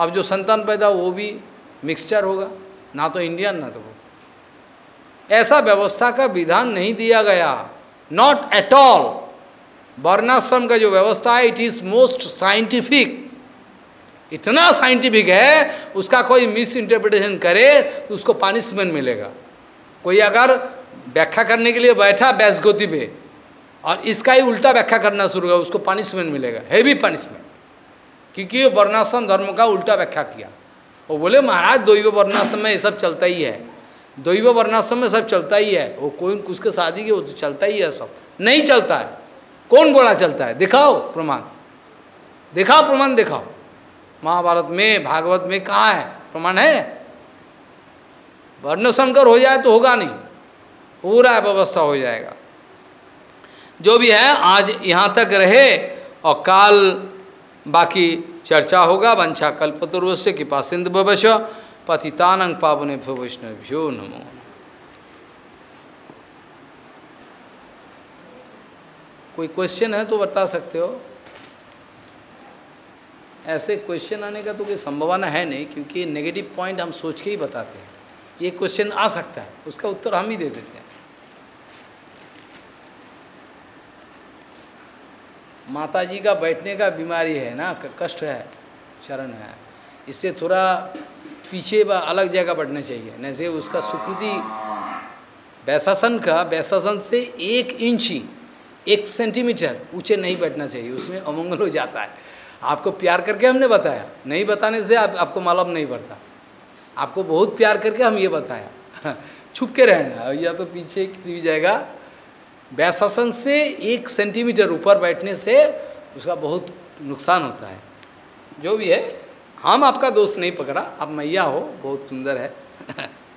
अब जो संतान पैदा वो भी मिक्सचर होगा, ना तो इंडियन ना तो वो। ऐसा व्यवस्था का विधान नहीं दिया गया नॉट एट ऑल वर्णाश्रम का जो व्यवस्था है इट इज़ मोस्ट साइंटिफिक इतना साइंटिफिक है उसका कोई मिस इंटरप्रिटेशन करे तो उसको पानिशमेंट मिलेगा कोई अगर व्याख्या करने के लिए बैठा बैसगोती पे और इसका ही उल्टा व्याख्या करना शुरू हुआ उसको पनिशमेंट मिलेगा हैवी पनिशमेंट क्योंकि वर्णाश्रम धर्म का उल्टा व्याख्या किया वो बोले महाराज दैव वर्णाश्रम में ये सब चलता ही है दैव वर्णाश्रम में सब चलता ही है वो कोई उसके शादी के वो तो चलता ही है सब नहीं चलता है कौन बोला चलता है? दिखाओ प्रमाण। दिखाओ प्रमाण, दिखाओ। महाभारत में, भागवत में कहाँ है? प्रमाण है? वर्ण संकर हो जाए तो होगा नहीं। पूरा व्यवस्था हो जाएगा। जो भी है, आज यहाँ तक रहे और काल बाकी चर्चा होगा। वंशा कल्पतरुष्य कृपा सिंधु भवश, पतितानंग पावने वैष्णव्यो नमो। कोई क्वेश्चन है तो बता सकते हो। ऐसे क्वेश्चन आने का तो कोई संभावना है नहीं, क्योंकि नेगेटिव पॉइंट हम सोच के ही बताते हैं। ये क्वेश्चन आ सकता है, उसका उत्तर हम ही दे देते हैं। माता जी का बैठने का बीमारी है ना कष्ट है, चरण है। इससे थोड़ा पीछे व अलग जगह बैठना चाहिए जैसे उसका सुकृति वैशासन का वैशासन से एक इंच एक सेंटीमीटर ऊँचे नहीं बैठना चाहिए उसमें अमंगल हो जाता है। आपको प्यार करके हमने बताया नहीं बताने से आप, आपको मालूम नहीं पड़ता। आपको बहुत प्यार करके हम ये बताया। छुप के रहना या तो पीछे किसी भी जगह। वैशासन से एक सेंटीमीटर ऊपर बैठने से उसका बहुत नुकसान होता है। जो भी है हम आपका दोस्त नहीं पकड़ा आप मैया हो बहुत सुंदर है।